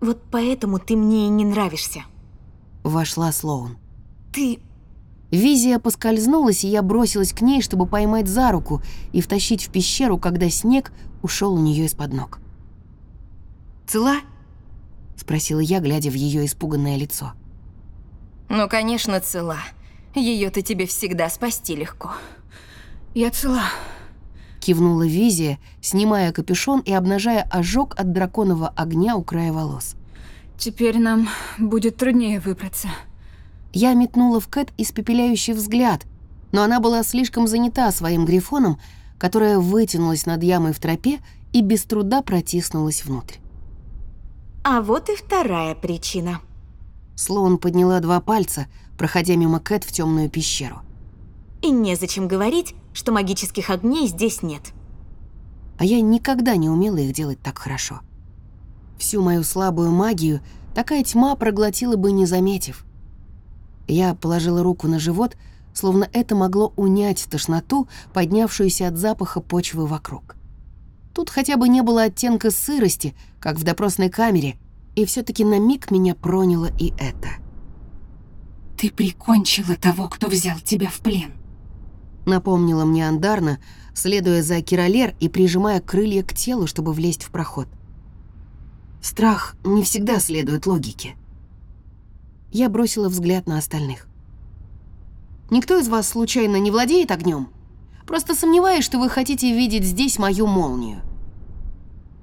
Вот поэтому ты мне и не нравишься. Вошла Слоун. Ты... Визия поскользнулась, и я бросилась к ней, чтобы поймать за руку и втащить в пещеру, когда снег ушел у нее из-под ног. «Цела?» — спросила я, глядя в ее испуганное лицо. Ну, конечно, цела. Ее-то тебе всегда спасти легко. Я цела. Кивнула Визия, снимая капюшон и обнажая ожог от драконового огня у края волос. Теперь нам будет труднее выбраться. Я метнула в Кэт испепеляющий взгляд, но она была слишком занята своим грифоном, которая вытянулась над ямой в тропе и без труда протиснулась внутрь. А вот и вторая причина. Слоун подняла два пальца, проходя мимо Кэт в темную пещеру. И незачем говорить, что магических огней здесь нет. А я никогда не умела их делать так хорошо. Всю мою слабую магию такая тьма проглотила бы, не заметив. Я положила руку на живот, словно это могло унять тошноту, поднявшуюся от запаха почвы вокруг. Тут хотя бы не было оттенка сырости, как в допросной камере, и все таки на миг меня проняло и это. Ты прикончила того, кто взял тебя в плен. Напомнила мне Андарна, следуя за Киролер и прижимая крылья к телу, чтобы влезть в проход. Страх не всегда следует логике. Я бросила взгляд на остальных. Никто из вас случайно не владеет огнем? Просто сомневаюсь, что вы хотите видеть здесь мою молнию.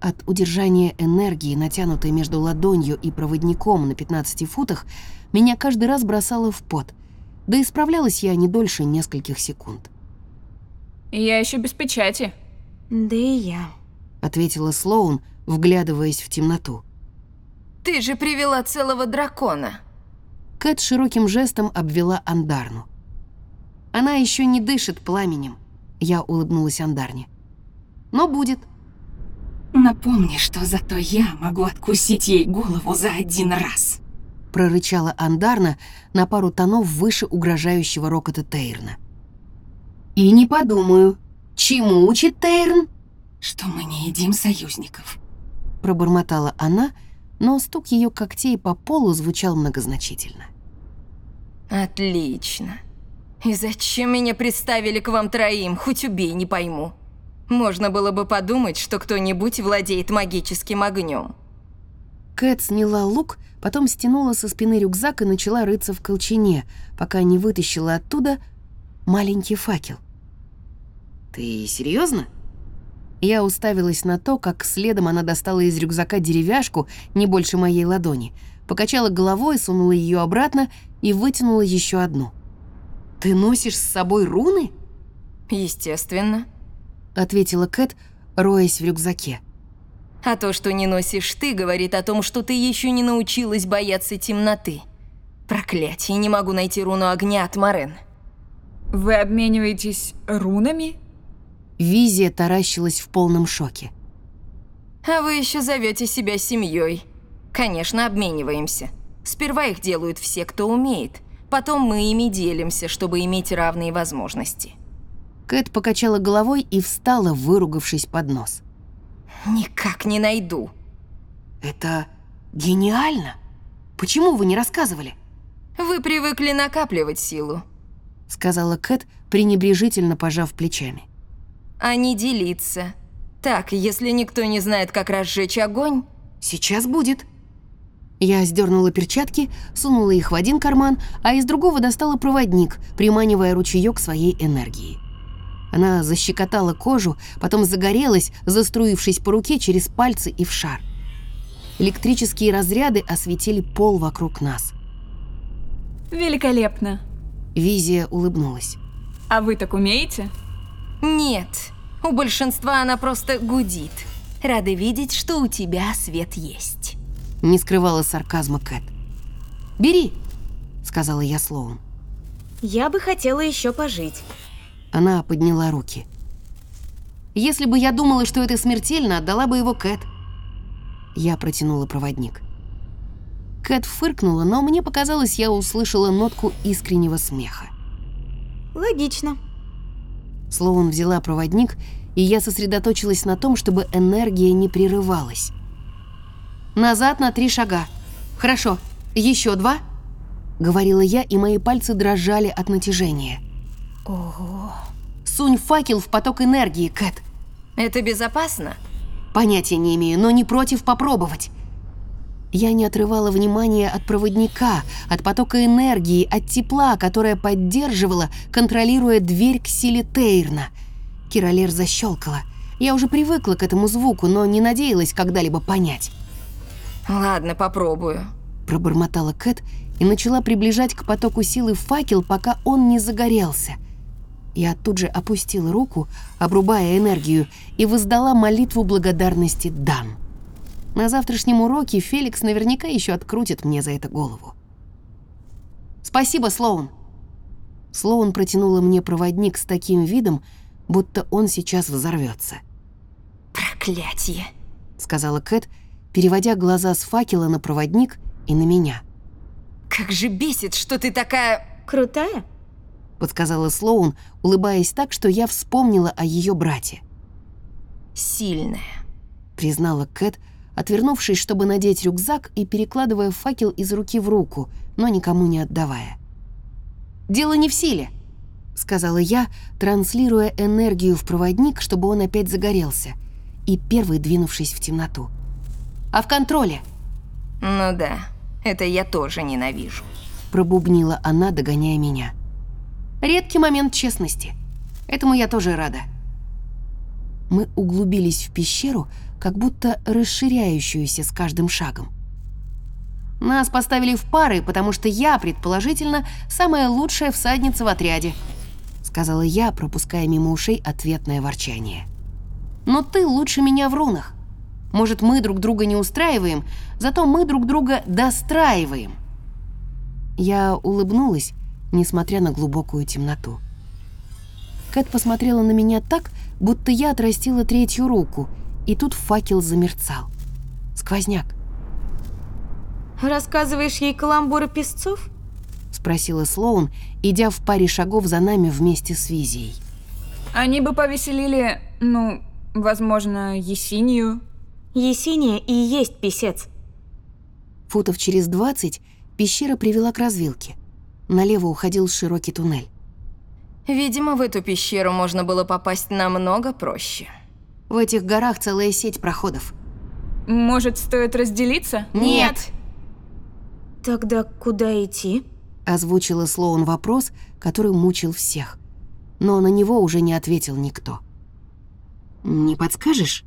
От удержания энергии, натянутой между ладонью и проводником на 15 футах, меня каждый раз бросало в пот, да и справлялась я не дольше нескольких секунд. Я еще без печати. Да и я. Ответила Слоун, вглядываясь в темноту. Ты же привела целого дракона. Кэт широким жестом обвела Андарну. Она еще не дышит пламенем. Я улыбнулась Андарне. Но будет. Напомни, что зато я могу откусить ей голову за один раз. Прорычала Андарна на пару тонов выше угрожающего рокота Тейрна. И не подумаю. Чему учит Тейрн? Что мы не едим союзников. Пробормотала она, но стук ее когтей по полу звучал многозначительно. Отлично. И зачем меня представили к вам троим, хоть убей, не пойму. Можно было бы подумать, что кто-нибудь владеет магическим огнем. Кэт сняла лук, потом стянула со спины рюкзак и начала рыться в колчине, пока не вытащила оттуда маленький факел. «Ты серьезно? Я уставилась на то, как следом она достала из рюкзака деревяшку, не больше моей ладони, покачала головой, сунула ее обратно и вытянула еще одну. «Ты носишь с собой руны?» Естественно. ответила Кэт, роясь в рюкзаке. А то, что не носишь ты, говорит о том, что ты еще не научилась бояться темноты. Проклятие, не могу найти руну огня от Марен. Вы обмениваетесь рунами? Визия таращилась в полном шоке. А вы еще зовете себя семьей. Конечно, обмениваемся. Сперва их делают все, кто умеет. Потом мы ими делимся, чтобы иметь равные возможности. Кэт покачала головой и встала, выругавшись под нос. Никак не найду. Это гениально. Почему вы не рассказывали? Вы привыкли накапливать силу, Сказала Кэт, пренебрежительно пожав плечами. А не делиться. Так, если никто не знает, как разжечь огонь, Сейчас будет. Я сдернула перчатки, сунула их в один карман, а из другого достала проводник, приманивая ручеек своей энергии. Она защекотала кожу, потом загорелась, заструившись по руке через пальцы и в шар. Электрические разряды осветили пол вокруг нас. Великолепно. Визия улыбнулась. А вы так умеете? Нет, у большинства она просто гудит. Рада видеть, что у тебя свет есть. Не скрывала сарказма Кэт. «Бери», — сказала я Слоун. Я бы хотела еще пожить. Она подняла руки. «Если бы я думала, что это смертельно, отдала бы его Кэт». Я протянула проводник. Кэт фыркнула, но мне показалось, я услышала нотку искреннего смеха. Логично. Слоун взяла проводник, и я сосредоточилась на том, чтобы энергия не прерывалась. «Назад на три шага. Хорошо, еще два?» — говорила я, и мои пальцы дрожали от натяжения. Ого. «Сунь факел в поток энергии, Кэт!» Это безопасно? Понятия не имею, но не против попробовать. Я не отрывала внимания от проводника, от потока энергии, от тепла, которое поддерживала, контролируя дверь к силе Тейрна. Киролер защелкала. Я уже привыкла к этому звуку, но не надеялась когда-либо понять. Ладно, попробую. Пробормотала Кэт и начала приближать к потоку силы факел, пока он не загорелся. Я тут же опустила руку, обрубая энергию, и воздала молитву благодарности Дан. На завтрашнем уроке Феликс наверняка еще открутит мне за это голову. «Спасибо, Слоун!» Слоун протянула мне проводник с таким видом, будто он сейчас взорвется. Проклятие. сказала Кэт, переводя глаза с факела на проводник и на меня. Как же бесит, что ты такая... Крутая? подсказала Слоун, улыбаясь так, что я вспомнила о ее брате. сильная. признала Кэт, отвернувшись, чтобы надеть рюкзак и перекладывая факел из руки в руку, но никому не отдавая. «Дело не в силе», — сказала я, транслируя энергию в проводник, чтобы он опять загорелся, и первый двинувшись в темноту. «А в контроле?» Ну да, это я тоже ненавижу. пробубнила она, догоняя меня. Редкий момент честности. Этому я тоже рада. Мы углубились в пещеру, как будто расширяющуюся с каждым шагом. Нас поставили в пары, потому что я, предположительно, самая лучшая всадница в отряде, сказала я, пропуская мимо ушей ответное ворчание. Но ты лучше меня в рунах. Может, мы друг друга не устраиваем, зато мы друг друга достраиваем. Я улыбнулась, несмотря на глубокую темноту. Кэт посмотрела на меня так, будто я отрастила третью руку, и тут факел замерцал. Сквозняк. Рассказываешь ей каламбуры песцов? Спросила Слоун, идя в паре шагов за нами вместе с Визией. Они бы повеселили, ну, возможно, Есинию. Есиния и есть писец. Футов через 20 пещера привела к развилке. Налево уходил широкий туннель. Видимо, в эту пещеру можно было попасть намного проще. В этих горах целая сеть проходов. Может, стоит разделиться? Нет! Тогда куда идти? Озвучила Слоун вопрос, который мучил всех. Но на него уже не ответил никто. «Не подскажешь?»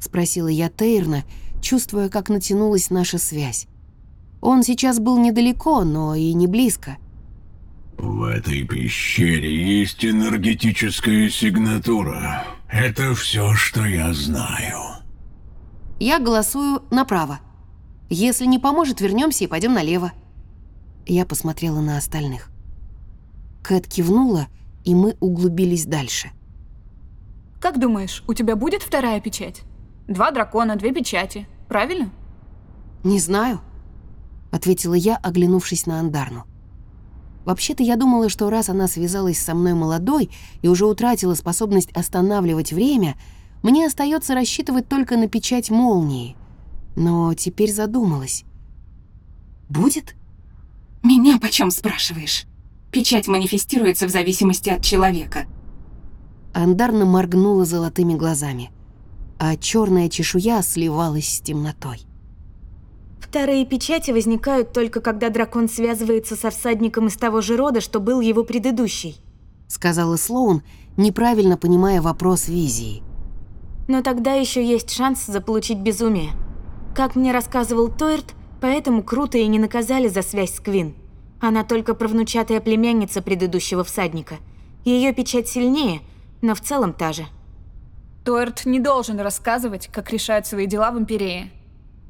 Спросила я Тейрна, чувствуя, как натянулась наша связь. Он сейчас был недалеко, но и не близко. В этой пещере есть энергетическая сигнатура. Это все, что я знаю. Я голосую направо. Если не поможет, вернемся и пойдем налево. Я посмотрела на остальных. Кэт кивнула, и мы углубились дальше. Как думаешь, у тебя будет вторая печать? Два дракона, две печати. Правильно? «Не знаю», — ответила я, оглянувшись на Андарну. Вообще-то я думала, что раз она связалась со мной молодой и уже утратила способность останавливать время, мне остается рассчитывать только на печать молнии. Но теперь задумалась. Будет? Меня почем спрашиваешь? Печать манифестируется в зависимости от человека. Андарна моргнула золотыми глазами, а черная чешуя сливалась с темнотой. Вторые печати возникают только когда дракон связывается со всадником из того же рода, что был его предыдущий. Сказала Слоун, неправильно понимая вопрос визии. Но тогда еще есть шанс заполучить безумие. Как мне рассказывал Тойрт, поэтому круто и не наказали за связь с Квин. Она только правнучатая племянница предыдущего всадника. Ее печать сильнее, но в целом та же. Тойрт не должен рассказывать, как решают свои дела в Империи.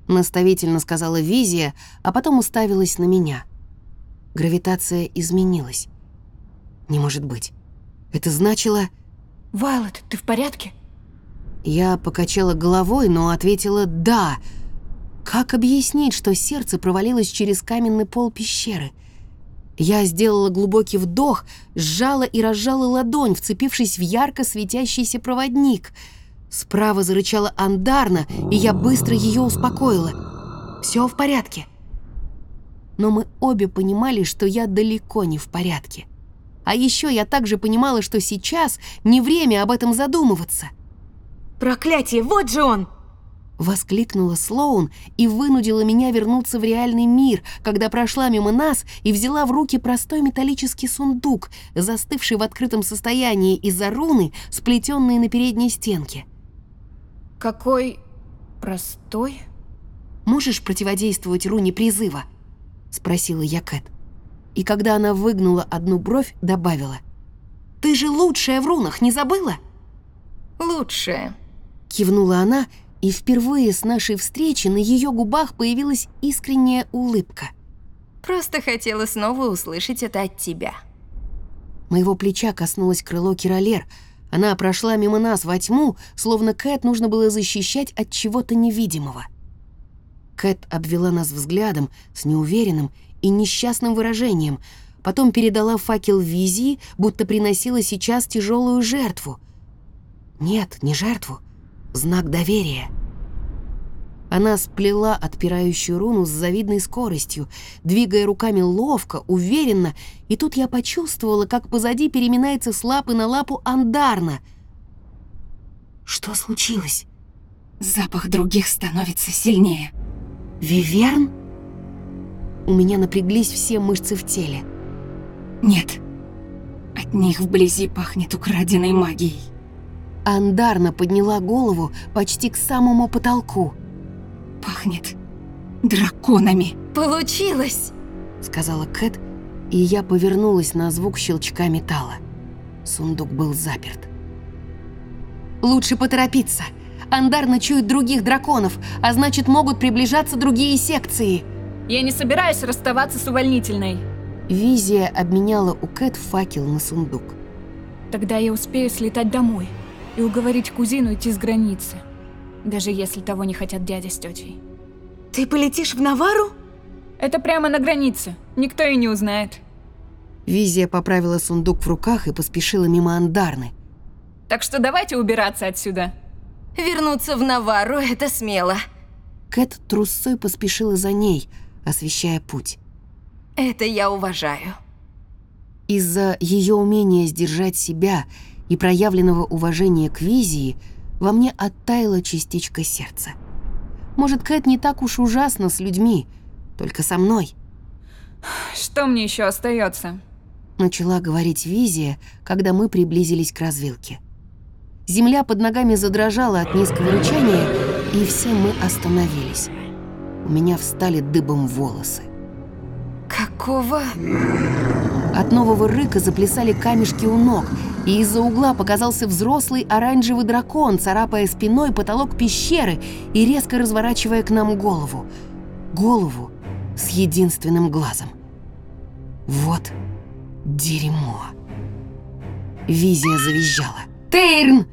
Наставительно сказала Визия, а потом уставилась на меня. Гравитация изменилась. Не может быть. Это значило... Вайлот, ты в порядке? Я покачала головой, но ответила «да». Как объяснить, что сердце провалилось через каменный пол пещеры? Я сделала глубокий вдох, сжала и разжала ладонь, вцепившись в ярко светящийся проводник. Справа зарычала Андарна, и я быстро ее успокоила. Все в порядке. Но мы обе понимали, что я далеко не в порядке. А еще я также понимала, что сейчас не время об этом задумываться. «Проклятие, вот же он!» Воскликнула Слоун и вынудила меня вернуться в реальный мир, когда прошла мимо нас и взяла в руки простой металлический сундук, застывший в открытом состоянии из-за руны, сплетенные на передней стенке. Какой простой? «Можешь противодействовать руне призыва?» — спросила я Кэт. И когда она выгнула одну бровь, добавила. «Ты же лучшая в рунах, не забыла?» Лучшая. Кивнула она, и впервые с нашей встречи на ее губах появилась искренняя улыбка. Просто хотела снова услышать это от тебя. Моего плеча коснулось крыло Киролер. Она прошла мимо нас во тьму, словно Кэт нужно было защищать от чего-то невидимого. Кэт обвела нас взглядом с неуверенным и несчастным выражением, потом передала факел визии, будто приносила сейчас тяжелую жертву. Нет, не жертву. Знак доверия. Она сплела отпирающую руну с завидной скоростью, двигая руками ловко, уверенно, и тут я почувствовала, как позади переминается с лапы на лапу Андарна. Что случилось? Запах других становится сильнее. Виверн? У меня напряглись все мышцы в теле. Нет. От них вблизи пахнет украденной магией. Андарна подняла голову почти к самому потолку. Пахнет драконами. Получилось! Сказала Кэт, и я повернулась на звук щелчка металла. Сундук был заперт. Лучше поторопиться. Андарна чует других драконов, а значит, могут приближаться другие секции. Я не собираюсь расставаться с увольнительной. Визия обменяла у Кэт факел на сундук. Тогда я успею слетать домой и уговорить кузину идти с границы. Даже если того не хотят дядя с тетей. Ты полетишь в Навару? Это прямо на границе. Никто и не узнает. Визия поправила сундук в руках и поспешила мимо Андарны. Так что давайте убираться отсюда. Вернуться в Навару – это смело. Кэт трусцой поспешила за ней, освещая путь. Это я уважаю. Из-за ее умения сдержать себя и проявленного уважения к визии во мне оттаяла частичка сердца. Может, Кэт не так уж ужасно с людьми, только со мной. Что мне еще остается? Начала говорить Визия, когда мы приблизились к развилке. Земля под ногами задрожала от низкого рычания, и все мы остановились. У меня встали дыбом волосы. Какого? От нового рыка заплясали камешки у ног, и из-за угла показался взрослый оранжевый дракон, царапая спиной потолок пещеры и резко разворачивая к нам голову. Голову с единственным глазом. Вот дерьмо. Визия завизжала. «Тейрн!»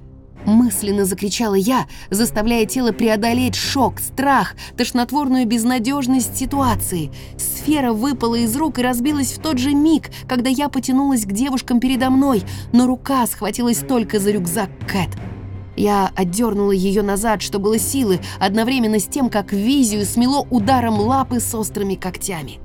Мысленно закричала я, заставляя тело преодолеть шок, страх, тошнотворную безнадежность ситуации. Сфера выпала из рук и разбилась в тот же миг, когда я потянулась к девушкам передо мной, но рука схватилась только за рюкзак Кэт. Я отдернула ее назад, что было силы, одновременно с тем, как визию смело ударом лапы с острыми когтями.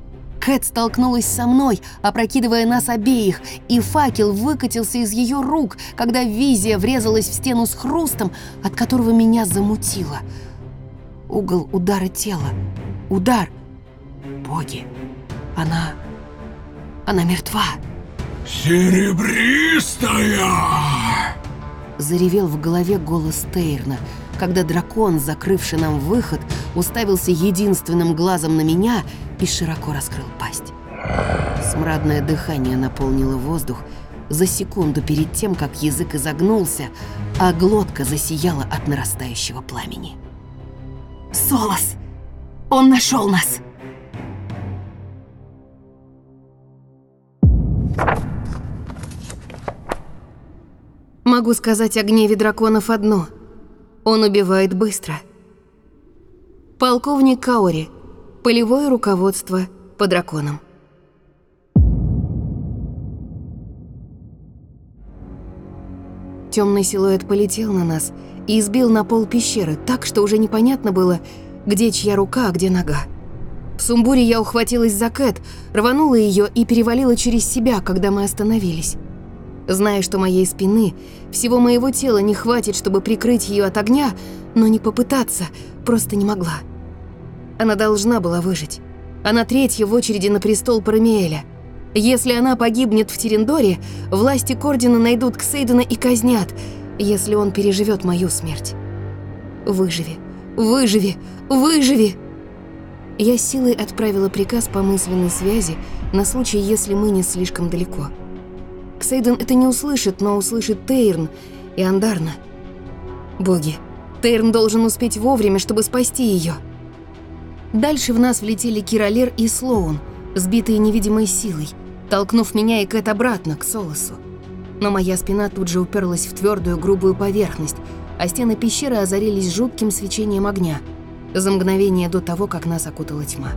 Кэт столкнулась со мной, опрокидывая нас обеих, и факел выкатился из ее рук, когда визия врезалась в стену с хрустом, от которого меня замутило. Угол удара тела. Удар. Боги. Она... Она мертва. «Серебристая!» Заревел в голове голос Тейрна, когда дракон, закрывший нам выход, уставился единственным глазом на меня и широко раскрыл пасть. Смрадное дыхание наполнило воздух за секунду перед тем, как язык изогнулся, а глотка засияла от нарастающего пламени. «Солос! Он нашел нас!» Могу сказать о гневе драконов одно. Он убивает быстро. Полковник Каори. Полевое руководство по драконам. Темный силуэт полетел на нас и избил на пол пещеры так, что уже непонятно было, где чья рука, а где нога. В сумбуре я ухватилась за Кэт, рванула ее и перевалила через себя, когда мы остановились. Зная, что моей спины, всего моего тела не хватит, чтобы прикрыть ее от огня, но не попытаться, просто не могла. Она должна была выжить. Она третья в очереди на престол Парамиэля. Если она погибнет в Терендоре, власти Кордина найдут Ксейдена и казнят, если он переживет мою смерть. Выживи, выживи, выживи! Я силой отправила приказ по мысленной связи на случай, если мы не слишком далеко. Ксейден это не услышит, но услышит Тейрн и Андарна. Боги, Тейрн должен успеть вовремя, чтобы спасти ее. Дальше в нас влетели Киралер и Слоун, сбитые невидимой силой, толкнув меня и Кэт обратно, к Солосу. Но моя спина тут же уперлась в твердую грубую поверхность, а стены пещеры озарились жутким свечением огня за мгновение до того, как нас окутала тьма.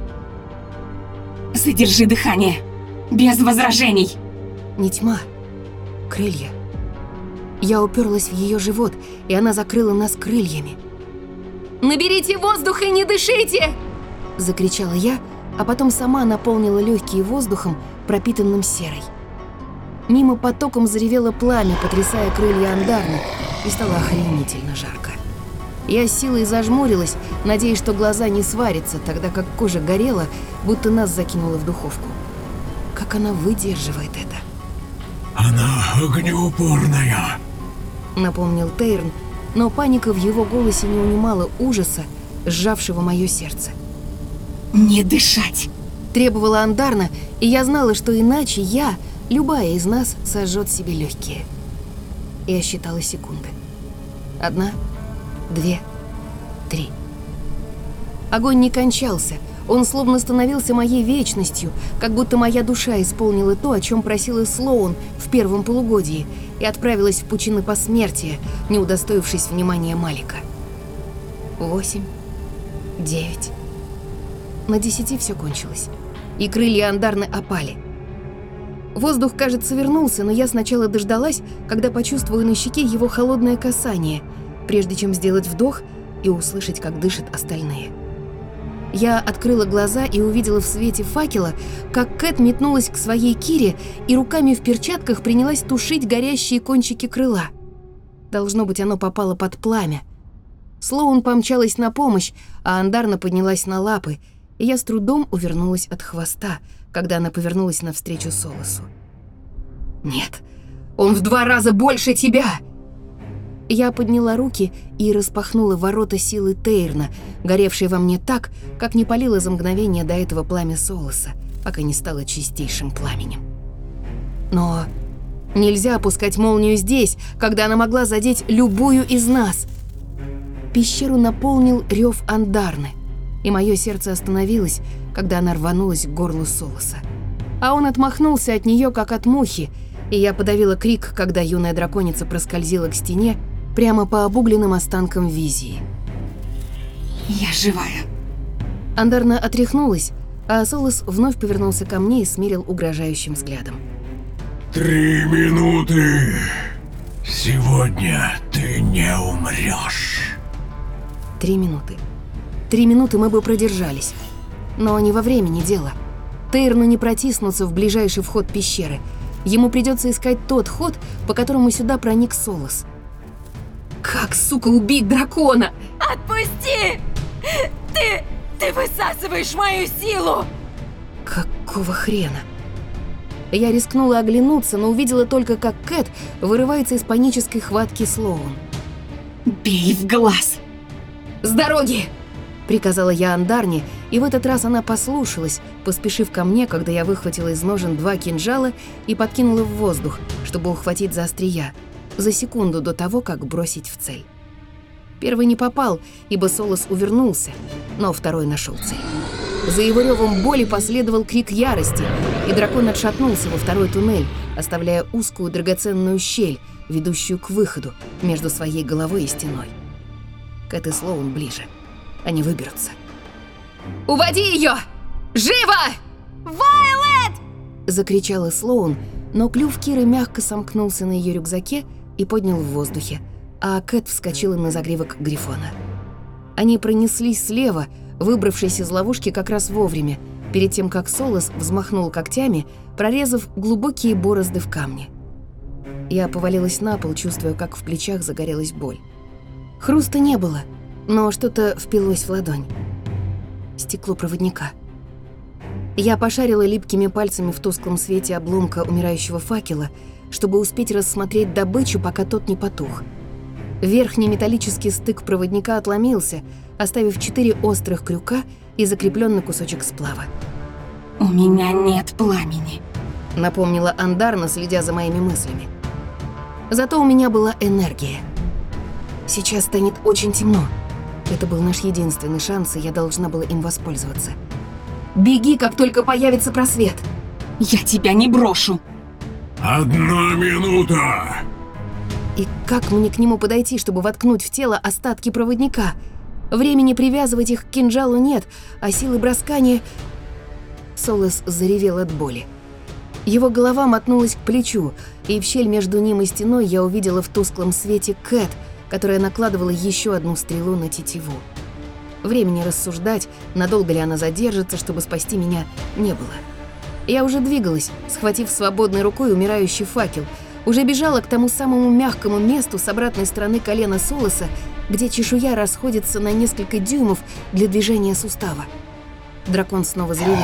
Задержи дыхание. Без возражений. Не тьма, крылья. Я уперлась в ее живот, и она закрыла нас крыльями. «Наберите воздух и не дышите!» – закричала я, а потом сама наполнила легкие воздухом, пропитанным серой. Мимо потоком заревело пламя, потрясая крылья андарны, и стало охренительно жарко. Я силой зажмурилась, надеясь, что глаза не сварятся, тогда как кожа горела, будто нас закинуло в духовку. Как она выдерживает это? Она огнеупорная. Напомнил Тейрн, но паника в его голосе не унимала ужаса, сжавшего мое сердце. «Не дышать!» Требовала Андарна, и я знала, что иначе я, любая из нас, сожжет себе легкие. Я считала секунды. Одна, две, три. Огонь не кончался. Он словно становился моей вечностью, как будто моя душа исполнила то, о чем просила Слоун в первом полугодии, и отправилась в пучины посмертия, не удостоившись внимания Малика. Восемь, девять. На десяти все кончилось, и крылья Андарны опали. Воздух, кажется, вернулся, но я сначала дождалась, когда почувствую на щеке его холодное касание, прежде чем сделать вдох и услышать, как дышат остальные. Я открыла глаза и увидела в свете факела, как Кэт метнулась к своей Кире и руками в перчатках принялась тушить горящие кончики крыла. Должно быть, оно попало под пламя. Слоун помчалась на помощь, а Андарна поднялась на лапы, и я с трудом увернулась от хвоста, когда она повернулась навстречу Солосу. «Нет, он в два раза больше тебя!» Я подняла руки и распахнула ворота силы Тейрна, горевшие во мне так, как не палило за мгновение до этого пламя Солоса, пока не стало чистейшим пламенем. Но нельзя опускать молнию здесь, когда она могла задеть любую из нас. Пещеру наполнил рев Андарны, и мое сердце остановилось, когда она рванулась к горлу Солоса. А он отмахнулся от нее, как от мухи, и я подавила крик, когда юная драконица проскользила к стене прямо по обугленным останкам визии. «Я живая!» Андарна отряхнулась, а Солос вновь повернулся ко мне и смирил угрожающим взглядом. Три минуты. Сегодня ты не умрешь. Три минуты. Три минуты мы бы продержались. Но не во времени дело. Тейрну не протиснуться в ближайший вход пещеры. Ему придется искать тот ход, по которому сюда проник Солос. Как, сука, убить дракона? Отпусти! Ты... ты высасываешь мою силу! Какого хрена? Я рискнула оглянуться, но увидела только, как Кэт вырывается из панической хватки Слоун. «Бей в глаз!» «С дороги!» – приказала я Андарне, и в этот раз она послушалась, поспешив ко мне, когда я выхватила из ножен два кинжала и подкинула в воздух, чтобы ухватить за острия, за секунду до того, как бросить в цель. Первый не попал, ибо Солос увернулся, но второй нашел цель. За его ревом боли последовал крик ярости, и дракон отшатнулся во второй туннель, оставляя узкую драгоценную щель, ведущую к выходу между своей головой и стеной. Кэт и Слоун ближе. Они выберутся. «Уводи ее! Живо!» «Вайлет!» – закричала Слоун, но клюв Киры мягко сомкнулся на ее рюкзаке и поднял в воздухе, а Кэт вскочила на загривок Грифона. Они пронеслись слева, выбравшись из ловушки как раз вовремя, перед тем, как Солос взмахнул когтями, прорезав глубокие борозды в камне. Я повалилась на пол, чувствуя, как в плечах загорелась боль. Хруста не было, но что-то впилось в ладонь. Стекло проводника. Я пошарила липкими пальцами в тусклом свете обломка умирающего факела, чтобы успеть рассмотреть добычу, пока тот не потух. Верхний металлический стык проводника отломился, оставив четыре острых крюка и закрепленный кусочек сплава. «У меня нет пламени», — напомнила Андарна, следя за моими мыслями. Зато у меня была энергия. Сейчас станет очень темно. Это был наш единственный шанс, и я должна была им воспользоваться. «Беги, как только появится просвет!» «Я тебя не брошу!» Одна минута! И как мне к нему подойти, чтобы воткнуть в тело остатки проводника? Времени привязывать их к кинжалу нет, а силы броскания... Солос заревел от боли. Его голова мотнулась к плечу, и в щель между ним и стеной я увидела в тусклом свете Кэт, которая накладывала еще одну стрелу на тетиву. Времени рассуждать, надолго ли она задержится, чтобы спасти меня, не было. Я уже двигалась, схватив свободной рукой умирающий факел, уже бежала к тому самому мягкому месту с обратной стороны колена Солоса, где чешуя расходится на несколько дюймов для движения сустава. Дракон снова заревел.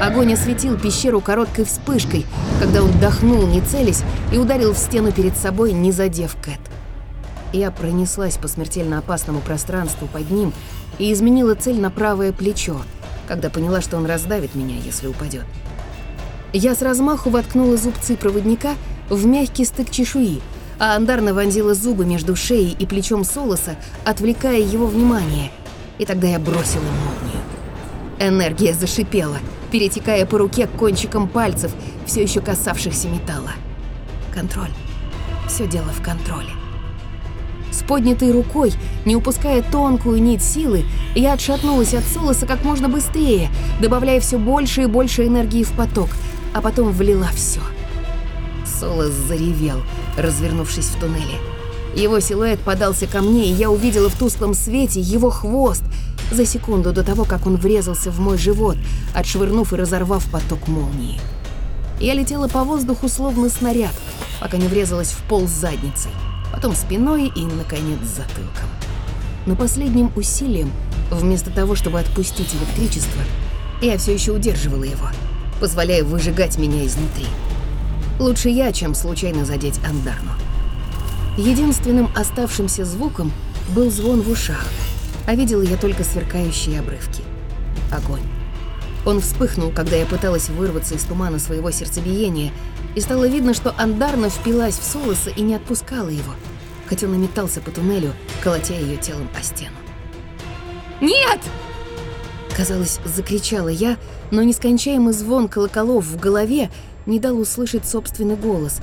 Огонь осветил пещеру короткой вспышкой, когда он вдохнул, не целясь, и ударил в стену перед собой, не задев Кэт. Я пронеслась по смертельно опасному пространству под ним и изменила цель на правое плечо, когда поняла, что он раздавит меня, если упадет. Я с размаху воткнула зубцы проводника в мягкий стык чешуи, а Андарна вонзила зубы между шеей и плечом Солоса, отвлекая его внимание. И тогда я бросила молнию. Энергия зашипела, перетекая по руке к кончикам пальцев, все еще касавшихся металла. Контроль. Все дело в контроле. С поднятой рукой, не упуская тонкую нить силы, я отшатнулась от Солоса как можно быстрее, добавляя все больше и больше энергии в поток — а потом влила все. Солос заревел, развернувшись в туннеле. Его силуэт подался ко мне, и я увидела в тусклом свете его хвост за секунду до того, как он врезался в мой живот, отшвырнув и разорвав поток молнии. Я летела по воздуху словно снаряд, пока не врезалась в пол задницей, потом спиной и, наконец, затылком. Но последним усилием, вместо того, чтобы отпустить электричество, я все еще удерживала его — позволяя выжигать меня изнутри. Лучше я, чем случайно задеть Андарну. Единственным оставшимся звуком был звон в ушах, а видела я только сверкающие обрывки. Огонь. Он вспыхнул, когда я пыталась вырваться из тумана своего сердцебиения, и стало видно, что Андарна впилась в Солоса и не отпускала его, хотя он метался по туннелю, колотя ее телом о стену. «Нет!» Казалось, закричала я, но нескончаемый звон колоколов в голове не дал услышать собственный голос.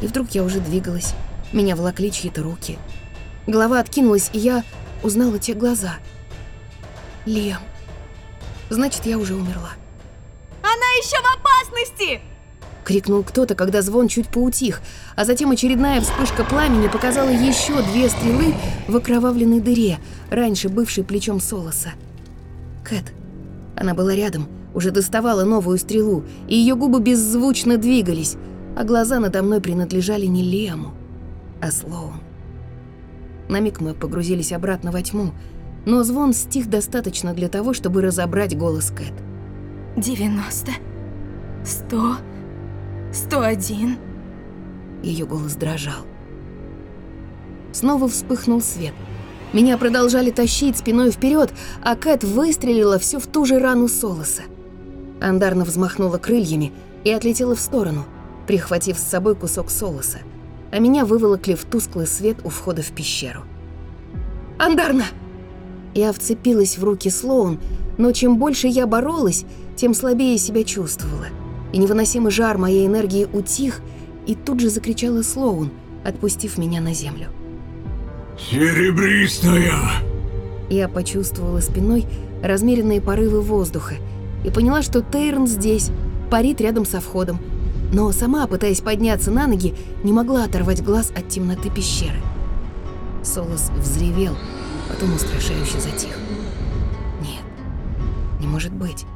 И вдруг я уже двигалась. Меня волокли чьи-то руки. Голова откинулась, и я узнала те глаза. Лем. Значит, я уже умерла. Она еще в опасности! Крикнул кто-то, когда звон чуть поутих, а затем очередная вспышка пламени показала еще две стрелы в окровавленной дыре, раньше бывшей плечом Солоса. Кэт. Она была рядом, уже доставала новую стрелу, и ее губы беззвучно двигались, а глаза надо мной принадлежали не Лему, а Слоун. На миг мы погрузились обратно во тьму, но звон стих достаточно для того, чтобы разобрать голос Кэт. «Девяносто, сто, сто один». Ее голос дрожал. Снова вспыхнул свет — меня продолжали тащить спиной вперед, а Кэт выстрелила все в ту же рану Солоса. Андарна взмахнула крыльями и отлетела в сторону, прихватив с собой кусок Солоса, а меня выволокли в тусклый свет у входа в пещеру. «Андарна!» Я вцепилась в руки Слоун, но чем больше я боролась, тем слабее себя чувствовала. И невыносимый жар моей энергии утих, и тут же закричала Слоун, отпустив меня на землю. «Серебристая!» Я почувствовала спиной размеренные порывы воздуха и поняла, что Тейрон здесь, парит рядом со входом, но сама, пытаясь подняться на ноги, не могла оторвать глаз от темноты пещеры. Солос взревел, потом устрашающе затих. Нет, не может быть.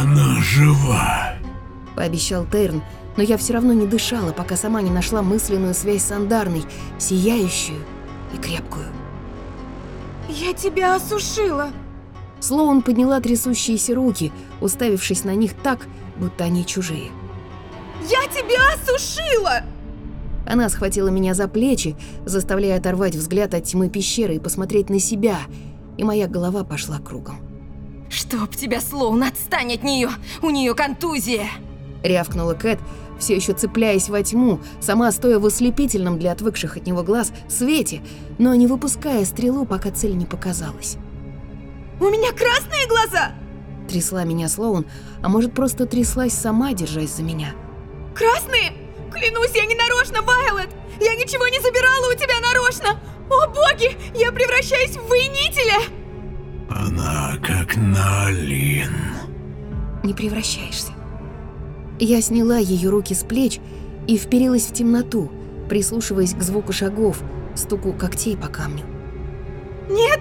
«Она жива!» — пообещал Тейрон, но я все равно не дышала, пока сама не нашла мысленную связь с Андарной, сияющую и крепкую. «Я тебя осушила!» Слоун подняла трясущиеся руки, уставившись на них так, будто они чужие. «Я тебя осушила!» Она схватила меня за плечи, заставляя оторвать взгляд от тьмы пещеры и посмотреть на себя, и моя голова пошла кругом. «Чтоб тебя, Слоун, отстань от нее! У нее контузия!» Рявкнула Кэт, все еще цепляясь во тьму, сама стоя в ослепительном для отвыкших от него глаз свете, но не выпуская стрелу, пока цель не показалась. «У меня красные глаза!» Трясла меня Слоун, а может просто тряслась сама, держась за меня. «Красные? Клянусь, я не нарочно, Вайлет! Я ничего не забирала у тебя нарочно! О боги, я превращаюсь в воинителя!» Она как Налин. Не превращаешься. Я сняла ее руки с плеч и вперилась в темноту, прислушиваясь к звуку шагов, стуку когтей по камню. Нет!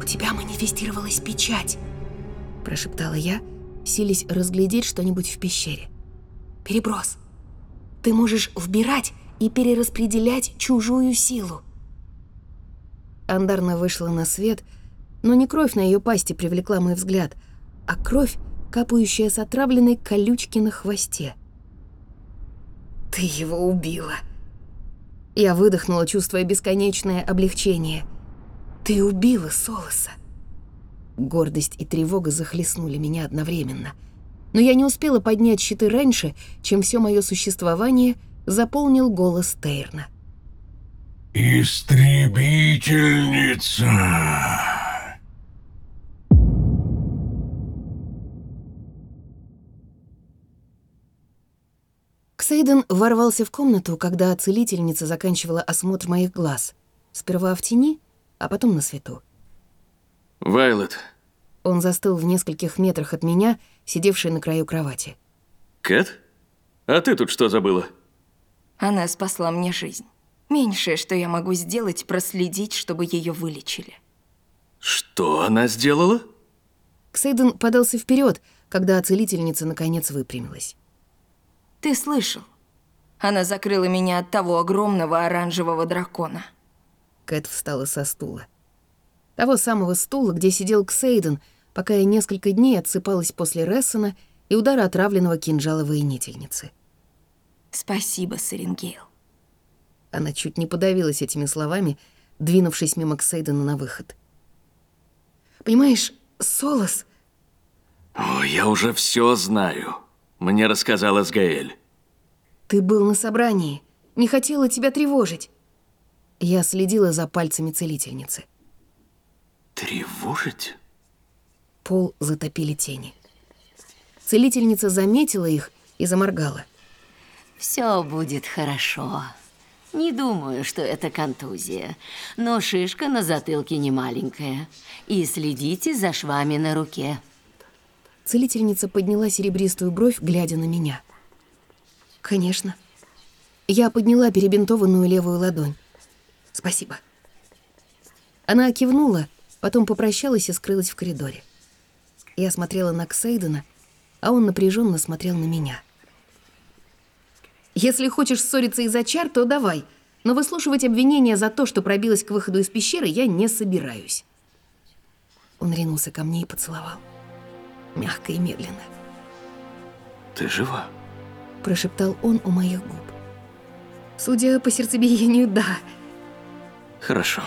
«У тебя манифестировалась печать», – прошептала я, силясь разглядеть что-нибудь в пещере. «Переброс. Ты можешь вбирать и перераспределять чужую силу». Андарна вышла на свет, но не кровь на ее пасти привлекла мой взгляд, а кровь, капающая с отравленной колючки на хвосте. «Ты его убила!» Я выдохнула, чувствуя бесконечное облегчение. «Ты убила Солоса!» Гордость и тревога захлестнули меня одновременно. Но я не успела поднять щиты раньше, чем все мое существование заполнил голос Тейрна. «Истребительница!» Ксейден ворвался в комнату, когда целительница заканчивала осмотр моих глаз. Сперва в тени, а потом на свету. Вайлет, Он застыл в нескольких метрах от меня, сидевший на краю кровати. Кэт? А ты тут что забыла? Она спасла мне жизнь. Меньшее, что я могу сделать, проследить, чтобы ее вылечили. Что она сделала? Ксейден подался вперед, когда целительница наконец выпрямилась. Ты слышал? Она закрыла меня от того огромного оранжевого дракона. Кэт встала со стула. Того самого стула, где сидел Ксейден, пока я несколько дней отсыпалась после Рессона и удара отравленного кинжала воинительницы. Спасибо, Сарингейл. Она чуть не подавилась этими словами, двинувшись мимо Ксейдена на выход. «Понимаешь, Солос...» О, я уже все знаю. Мне рассказала Сгаэль. «Ты был на собрании. Не хотела тебя тревожить». Я следила за пальцами целительницы. Тревожить? Пол затопили тени. Целительница заметила их и заморгала. Все будет хорошо. Не думаю, что это контузия, но шишка на затылке не маленькая. И следите за швами на руке. Целительница подняла серебристую бровь, глядя на меня. «Конечно». Я подняла перебинтованную левую ладонь. «Спасибо». Она кивнула, потом попрощалась и скрылась в коридоре. Я смотрела на Ксейдена, а он напряженно смотрел на меня. «Если хочешь ссориться из-за чар, то давай, но выслушивать обвинения за то, что пробилась к выходу из пещеры, я не собираюсь». Он ринулся ко мне и поцеловал. Мягко и медленно. Ты жива? Прошептал он у моих губ. Судя по сердцебиению, да. Хорошо.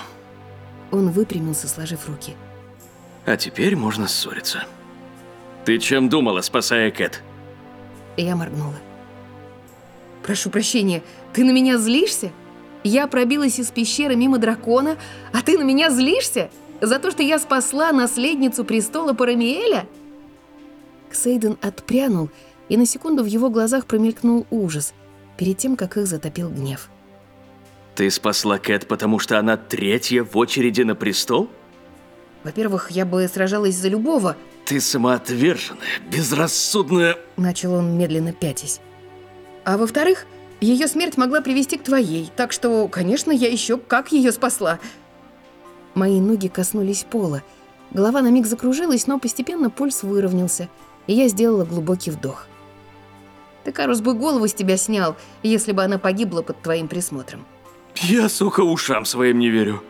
Он выпрямился, сложив руки. А теперь можно ссориться. Ты чем думала, спасая Кэт? Я моргнула. Прошу прощения, ты на меня злишься? Я пробилась из пещеры мимо дракона, а ты на меня злишься? За то, что я спасла наследницу престола Парамиэля? Ксейден отпрянул, и на секунду в его глазах промелькнул ужас, перед тем, как их затопил гнев. Ты спасла Кэт, потому что она третья в очереди на престол? Во-первых, я бы сражалась за любого, Ты самоотверженная, безрассудная... начал он медленно пятясь. А во-вторых, ее смерть могла привести к твоей, так что, конечно, я еще как ее спасла. Мои ноги коснулись пола. Голова на миг закружилась, но постепенно пульс выровнялся, и я сделала глубокий вдох. Текарус бы голову с тебя снял, если бы она погибла под твоим присмотром. Я, сука, ушам своим не верю.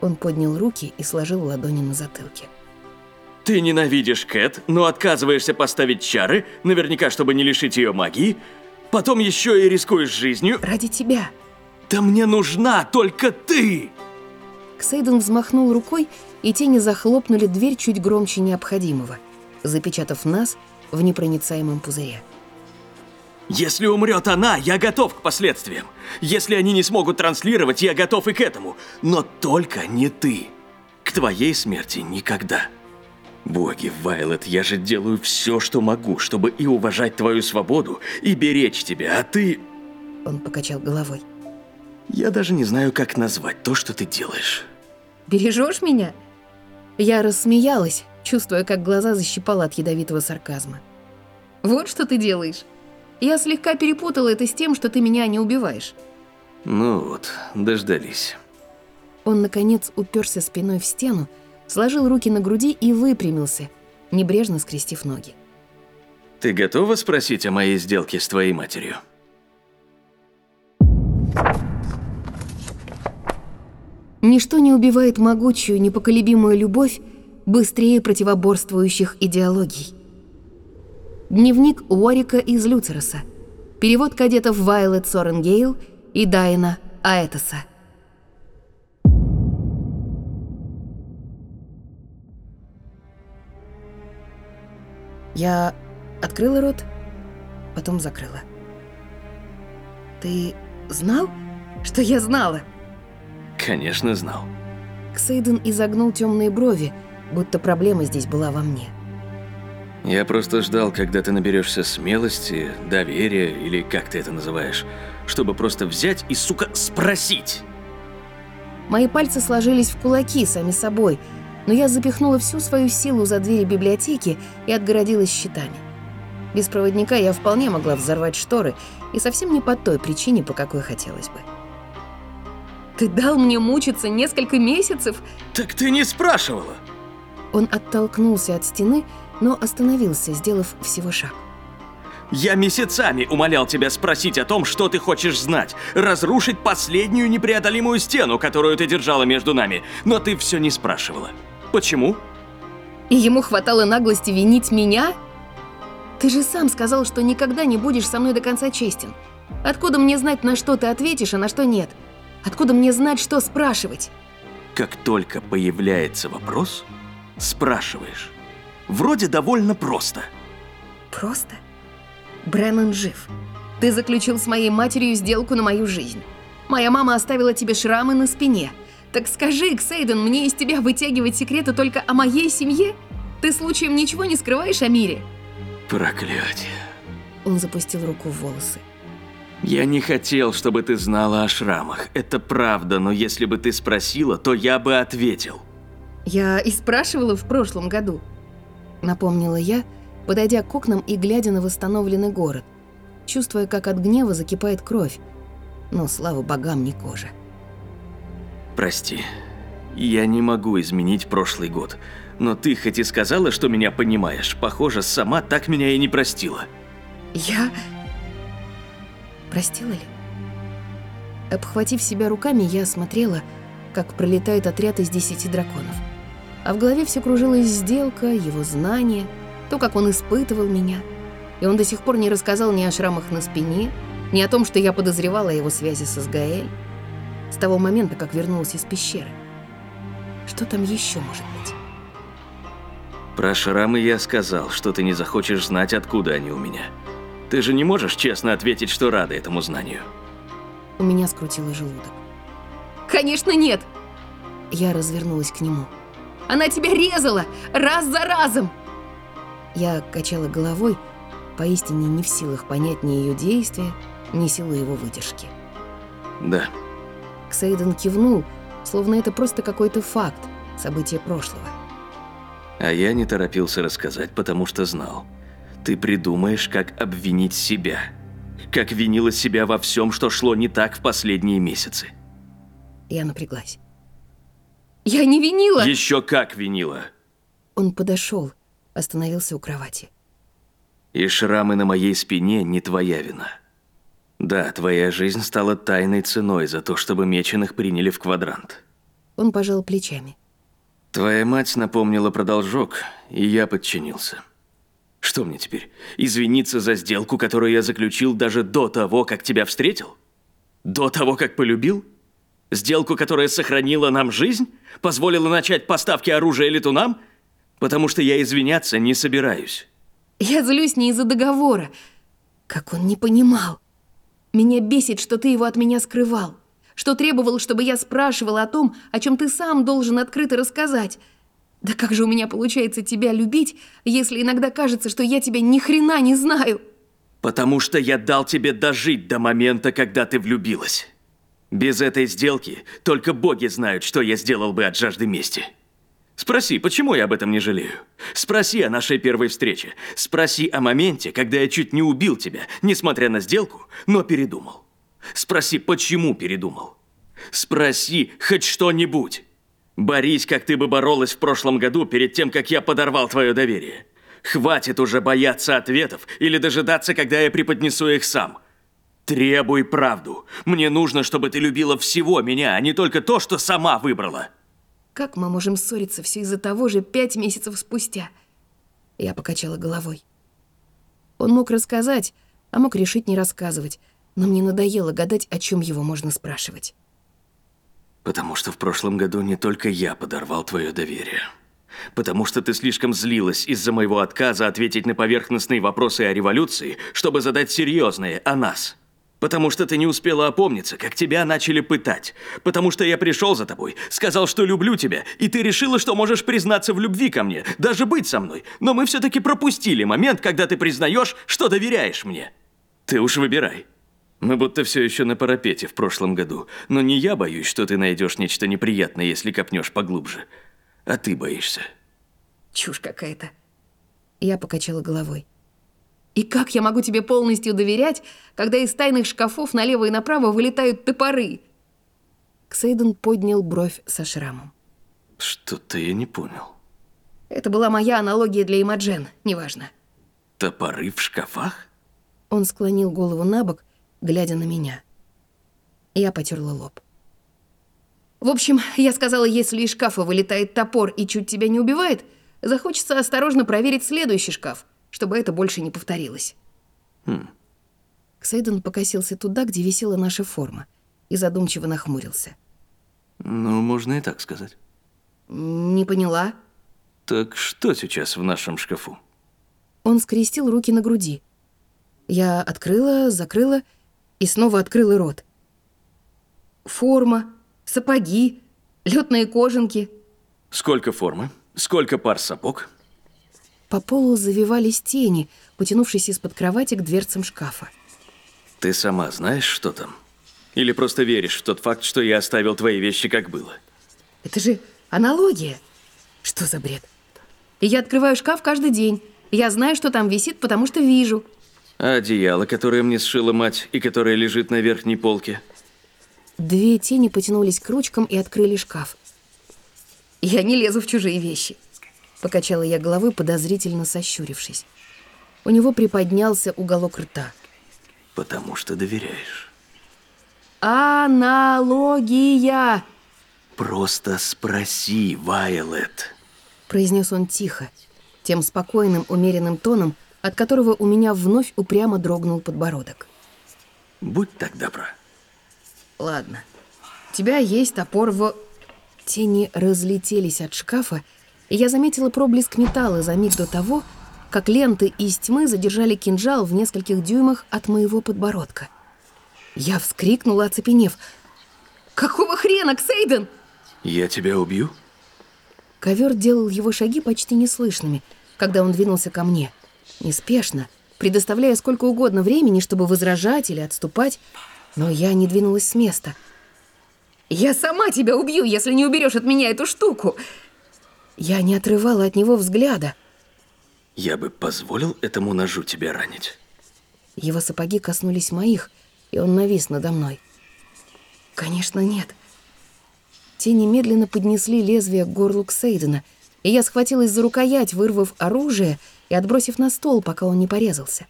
Он поднял руки и сложил ладони на затылке. Ты ненавидишь Кэт, но отказываешься поставить чары, наверняка, чтобы не лишить ее магии. Потом еще и рискуешь жизнью. Ради тебя. Да мне нужна только ты! Ксейден взмахнул рукой, и тени захлопнули дверь чуть громче необходимого, запечатав нас в непроницаемом пузыре. Если умрет она, я готов к последствиям. Если они не смогут транслировать, я готов и к этому. Но только не ты. К твоей смерти никогда. Боги, Вайлет, я же делаю все, что могу, чтобы и уважать твою свободу, и беречь тебя, а ты... Он покачал головой. Я даже не знаю, как назвать то, что ты делаешь. Бережешь меня? Я рассмеялась, чувствуя, как глаза защипала от ядовитого сарказма. Вот что ты делаешь. Я слегка перепутала это с тем, что ты меня не убиваешь. Ну вот, дождались. Он, наконец, уперся спиной в стену, сложил руки на груди и выпрямился, небрежно скрестив ноги. Ты готова спросить о моей сделке с твоей матерью? Ничто не убивает могучую, непоколебимую любовь быстрее противоборствующих идеологий. Дневник Уорика из Люцероса. Перевод кадетов Вайлет Соренгейл и Дайна Аэтоса. Я открыла рот, потом закрыла. Ты знал, что я знала? Конечно, знал. Ксейден изогнул темные брови, будто проблема здесь была во мне. Я просто ждал, когда ты наберешься смелости, доверия, или как ты это называешь, чтобы просто взять и, сука, спросить. Мои пальцы сложились в кулаки сами собой, но я запихнула всю свою силу за двери библиотеки и отгородилась щитами. Без проводника я вполне могла взорвать шторы, и совсем не по той причине, по какой хотелось бы. Ты дал мне мучиться несколько месяцев? Так ты не спрашивала. Он оттолкнулся от стены, но остановился, сделав всего шаг. Я месяцами умолял тебя спросить о том, что ты хочешь знать, разрушить последнюю непреодолимую стену, которую ты держала между нами, но ты все не спрашивала. Почему? И ему хватало наглости винить меня? Ты же сам сказал, что никогда не будешь со мной до конца честен. Откуда мне знать, на что ты ответишь, а на что нет? Откуда мне знать, что спрашивать? Как только появляется вопрос, спрашиваешь. Вроде довольно просто. Просто? Бреннан жив. Ты заключил с моей матерью сделку на мою жизнь. Моя мама оставила тебе шрамы на спине. Так скажи, Ксейден, мне из тебя вытягивать секреты только о моей семье? Ты случаем ничего не скрываешь о мире? Проклятие. Он запустил руку в волосы. Я не хотел, чтобы ты знала о шрамах. Это правда, но если бы ты спросила, то я бы ответил. Я и спрашивала в прошлом году. Напомнила я, подойдя к окнам и глядя на восстановленный город, чувствуя, как от гнева закипает кровь. Но, слава богам, не кожа. Прости, я не могу изменить прошлый год. Но ты хоть и сказала, что меня понимаешь, похоже, сама так меня и не простила. Я... Простила ли? Обхватив себя руками, я смотрела, как пролетает отряд из десяти драконов. А в голове все кружилась сделка, его знания, то, как он испытывал меня. И он до сих пор не рассказал ни о шрамах на спине, ни о том, что я подозревала о его связи с Изгаэль. С того момента, как вернулась из пещеры. Что там еще может быть? Про шрамы я сказал, что ты не захочешь знать, откуда они у меня. Ты же не можешь честно ответить, что рада этому знанию. У меня скрутило желудок. Конечно, нет! Я развернулась к нему. Она тебя резала! Раз за разом! Я качала головой, поистине не в силах понять ни ее действия, ни силу его выдержки. Да. Ксейден кивнул, словно это просто какой-то факт, событие прошлого. А я не торопился рассказать, потому что знал. Ты придумаешь, как обвинить себя. Как винила себя во всем, что шло не так в последние месяцы. Я напряглась. Я не винила! Еще как винила! Он подошел, остановился у кровати. И шрамы на моей спине не твоя вина. Да, твоя жизнь стала тайной ценой за то, чтобы меченых приняли в квадрант. Он пожал плечами. Твоя мать напомнила про должок, и я подчинился. Что мне теперь? Извиниться за сделку, которую я заключил даже до того, как тебя встретил? До того, как полюбил? Сделку, которая сохранила нам жизнь? Позволила начать поставки оружия летунам? Потому что я извиняться не собираюсь. Я злюсь не из-за договора. Как он не понимал. Меня бесит, что ты его от меня скрывал. Что требовал, чтобы я спрашивала о том, о чем ты сам должен открыто рассказать. Да как же у меня получается тебя любить, если иногда кажется, что я тебя ни хрена не знаю? Потому что я дал тебе дожить до момента, когда ты влюбилась. Без этой сделки только боги знают, что я сделал бы от жажды мести. Спроси, почему я об этом не жалею. Спроси о нашей первой встрече. Спроси о моменте, когда я чуть не убил тебя, несмотря на сделку, но передумал. Спроси, почему передумал. Спроси хоть что-нибудь. Борись, как ты бы боролась в прошлом году перед тем, как я подорвал твое доверие. Хватит уже бояться ответов или дожидаться, когда я преподнесу их сам. Требуй правду. Мне нужно, чтобы ты любила всего меня, а не только то, что сама выбрала. Как мы можем ссориться все из-за того же пять месяцев спустя? Я покачала головой. Он мог рассказать, а мог решить не рассказывать, но мне надоело гадать, о чем его можно спрашивать. Потому что в прошлом году не только я подорвал твое доверие. Потому что ты слишком злилась из-за моего отказа ответить на поверхностные вопросы о революции, чтобы задать серьезные о нас. Потому что ты не успела опомниться, как тебя начали пытать. Потому что я пришел за тобой, сказал, что люблю тебя, и ты решила, что можешь признаться в любви ко мне, даже быть со мной. Но мы все-таки пропустили момент, когда ты признаешь, что доверяешь мне. Ты уж выбирай. Мы будто все еще на парапете в прошлом году, но не я боюсь, что ты найдешь нечто неприятное, если копнешь поглубже. А ты боишься. Чушь какая-то. Я покачала головой. И как я могу тебе полностью доверять, когда из тайных шкафов налево и направо вылетают топоры? Ксейден поднял бровь со шрамом. Что-то я не понял. Это была моя аналогия для Имаджен, неважно. Топоры в шкафах? Он склонил голову на бок, глядя на меня. Я потерла лоб. В общем, я сказала, если из шкафа вылетает топор и чуть тебя не убивает, захочется осторожно проверить следующий шкаф — чтобы это больше не повторилось. Хм. Ксейден покосился туда, где висела наша форма, и задумчиво нахмурился. Ну, можно и так сказать. Не поняла. Так что сейчас в нашем шкафу? Он скрестил руки на груди. Я открыла, закрыла и снова открыла рот. Форма, сапоги, летные кожанки. Сколько формы? Сколько пар сапог? По полу завивались тени, потянувшись из-под кровати к дверцам шкафа. Ты сама знаешь, что там? Или просто веришь в тот факт, что я оставил твои вещи как было? Это же аналогия. Что за бред? Я открываю шкаф каждый день. Я знаю, что там висит, потому что вижу. А одеяло, которое мне сшила мать и которое лежит на верхней полке? Две тени потянулись к ручкам и открыли шкаф. Я не лезу в чужие вещи. Покачала я головой, подозрительно сощурившись. У него приподнялся уголок рта. Потому что доверяешь. Аналогия! Просто спроси, Вайлет. Произнес он тихо, тем спокойным, умеренным тоном, от которого у меня вновь упрямо дрогнул подбородок. Будь так добра. Ладно. У тебя есть топор в... Тени разлетелись от шкафа, и я заметила проблеск металла за миг до того, как ленты из тьмы задержали кинжал в нескольких дюймах от моего подбородка. Я вскрикнула, оцепенев. «Какого хрена, Ксейден?» «Я тебя убью?» Ковер делал его шаги почти неслышными, когда он двинулся ко мне. Неспешно, предоставляя сколько угодно времени, чтобы возражать или отступать, но я не двинулась с места. «Я сама тебя убью, если не уберешь от меня эту штуку!» Я не отрывала от него взгляда. Я бы позволил этому ножу тебя ранить. Его сапоги коснулись моих, и он навис надо мной. Конечно, нет. Те немедленно поднесли лезвие к горлу Ксейдена, и я схватилась за рукоять, вырвав оружие и отбросив на стол, пока он не порезался.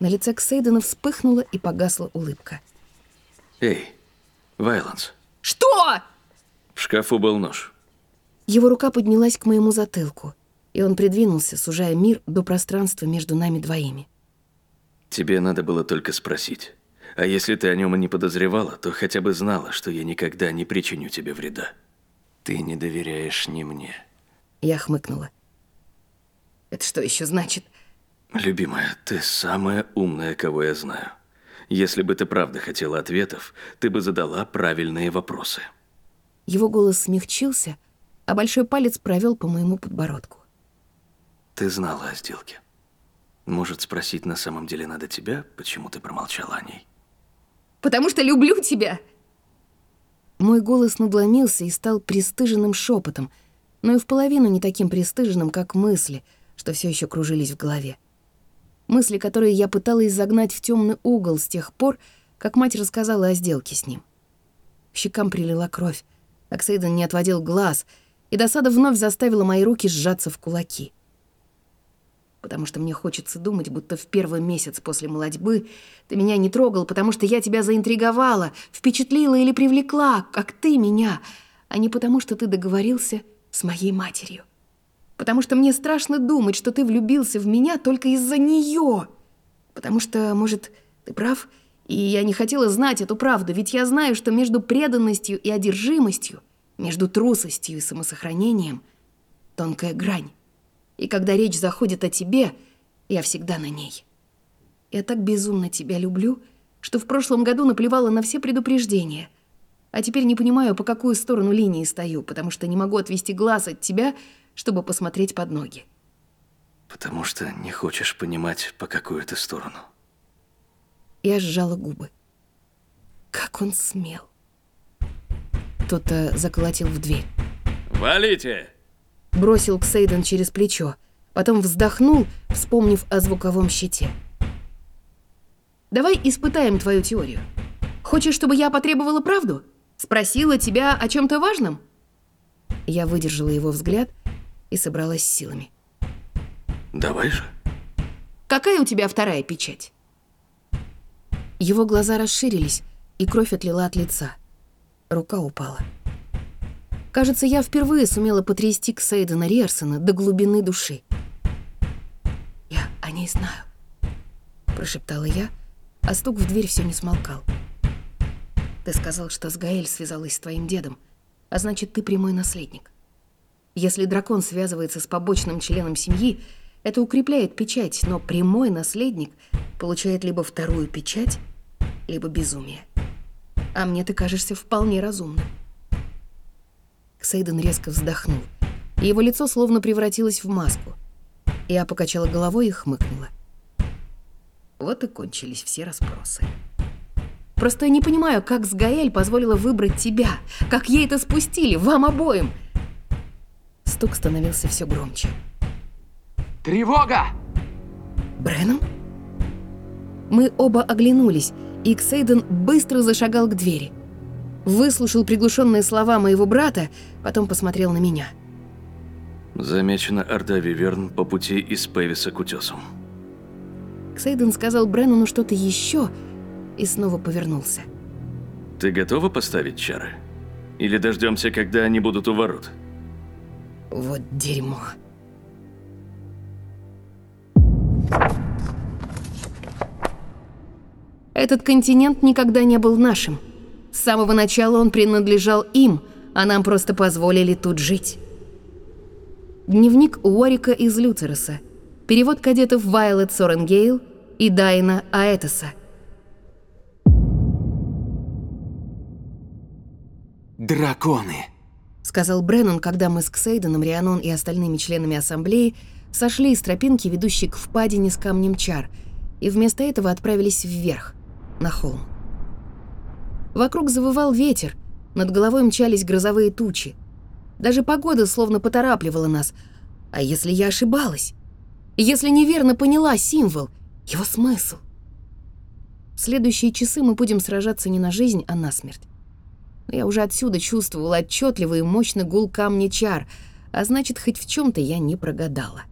На лице Ксейдена вспыхнула и погасла улыбка. Эй, Вайланс. Что? В шкафу был нож. Его рука поднялась к моему затылку, и он придвинулся, сужая мир до пространства между нами двоими. Тебе надо было только спросить. А если ты о нем и не подозревала, то хотя бы знала, что я никогда не причиню тебе вреда. Ты не доверяешь ни мне. Я хмыкнула. Это что еще значит? Любимая, ты самая умная, кого я знаю. Если бы ты правда хотела ответов, ты бы задала правильные вопросы. Его голос смягчился, а большой палец провел по моему подбородку. Ты знала о сделке. Может, спросить на самом деле надо тебя, почему ты промолчала о ней? Потому что люблю тебя. Мой голос надломился и стал пристыженным шепотом, но и в половину не таким пристыженным, как мысли, что все еще кружились в голове. Мысли, которые я пыталась загнать в темный угол с тех пор, как мать рассказала о сделке с ним. К щекам прилила кровь, Аксейден не отводил глаз, и досада вновь заставила мои руки сжаться в кулаки. Потому что мне хочется думать, будто в первый месяц после молодьбы ты меня не трогал, потому что я тебя заинтриговала, впечатлила или привлекла, как ты меня, а не потому что ты договорился с моей матерью. Потому что мне страшно думать, что ты влюбился в меня только из-за нее. Потому что, может, ты прав, и я не хотела знать эту правду, ведь я знаю, что между преданностью и одержимостью, между трусостью и самосохранением тонкая грань. И когда речь заходит о тебе, я всегда на ней. Я так безумно тебя люблю, что в прошлом году наплевала на все предупреждения. А теперь не понимаю, по какую сторону линии стою, потому что не могу отвести глаз от тебя, чтобы посмотреть под ноги. Потому что не хочешь понимать, по какую ты сторону. Я сжала губы. Как он смел. Кто-то заколотил в дверь. «Валите!» Бросил Ксейден через плечо. Потом вздохнул, вспомнив о звуковом щите. «Давай испытаем твою теорию. Хочешь, чтобы я потребовала правду? Спросила тебя о чем то важном?» Я выдержала его взгляд и собралась с силами. «Давай же». «Какая у тебя вторая печать?» Его глаза расширились, и кровь отлила от лица. Рука упала. Кажется, я впервые сумела потрясти Ксейдена Риерсона до глубины души. «Я о ней знаю», — прошептала я, а стук в дверь все не смолкал. «Ты сказал, что с Гаэль связалась с твоим дедом, а значит, ты прямой наследник. Если дракон связывается с побочным членом семьи, это укрепляет печать, но прямой наследник получает либо вторую печать, либо безумие. А мне ты кажешься вполне разумным. Ксейден резко вздохнул, его лицо словно превратилось в маску. Я покачала головой и хмыкнула. Вот и кончились все расспросы. Просто я не понимаю, как с Гаэль позволила выбрать тебя, как ей это спустили, вам обоим. Стук становился все громче. Тревога! Бреннан? Мы оба оглянулись, и Ксейден быстро зашагал к двери. Выслушал приглушенные слова моего брата, потом посмотрел на меня. Замечена Орда Виверн по пути из Певиса к утесу. Ксейден сказал Бреннану что-то еще и снова повернулся. Ты готова поставить чары? Или дождемся, когда они будут у ворот? Вот дерьмо. Этот континент никогда не был нашим. С самого начала он принадлежал им, а нам просто позволили тут жить. Дневник Уорика из Люцереса. Перевод кадетов Вайлет Соренгейл и Дайна Аэтоса. Драконы. Сказал Бреннан, когда мы с Ксейденом, Рианон и остальными членами ассамблеи сошли из тропинки, ведущей к впадине с камнем чар, и вместо этого отправились вверх, на холм. Вокруг завывал ветер, над головой мчались грозовые тучи. Даже погода словно поторапливала нас. А если я ошибалась? Если неверно поняла символ, его смысл? В следующие часы мы будем сражаться не на жизнь, а на смерть. Но я уже отсюда чувствовала отчетливый и мощный гул камня чар, а значит, хоть в чем то я не прогадала.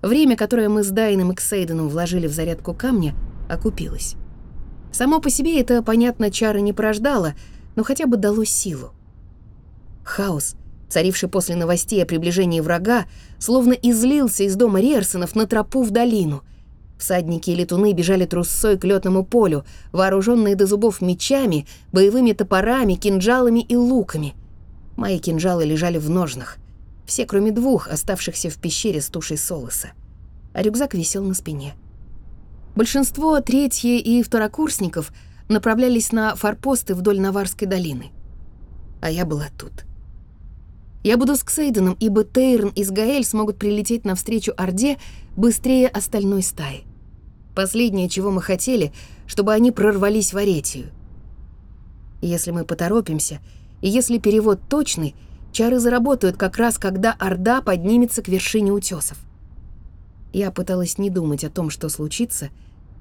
Время, которое мы с Дайном и Ксейденом вложили в зарядку камня, окупилось. Само по себе это, понятно, чары не порождало, но хотя бы дало силу. Хаос, царивший после новостей о приближении врага, словно излился из дома Риерсонов на тропу в долину. Всадники и летуны бежали трусцой к летному полю, вооруженные до зубов мечами, боевыми топорами, кинжалами и луками. Мои кинжалы лежали в ножнах. Все, кроме двух, оставшихся в пещере с тушей Солоса. А рюкзак висел на спине. Большинство третье и второкурсников направлялись на форпосты вдоль Наварской долины. А я была тут. Я буду с Ксейденом, ибо Тейрн и Сгаэль смогут прилететь навстречу Орде быстрее остальной стаи. Последнее, чего мы хотели, чтобы они прорвались в Аретию. Если мы поторопимся, и если перевод точный, Чары заработают как раз, когда Орда поднимется к вершине утесов. Я пыталась не думать о том, что случится,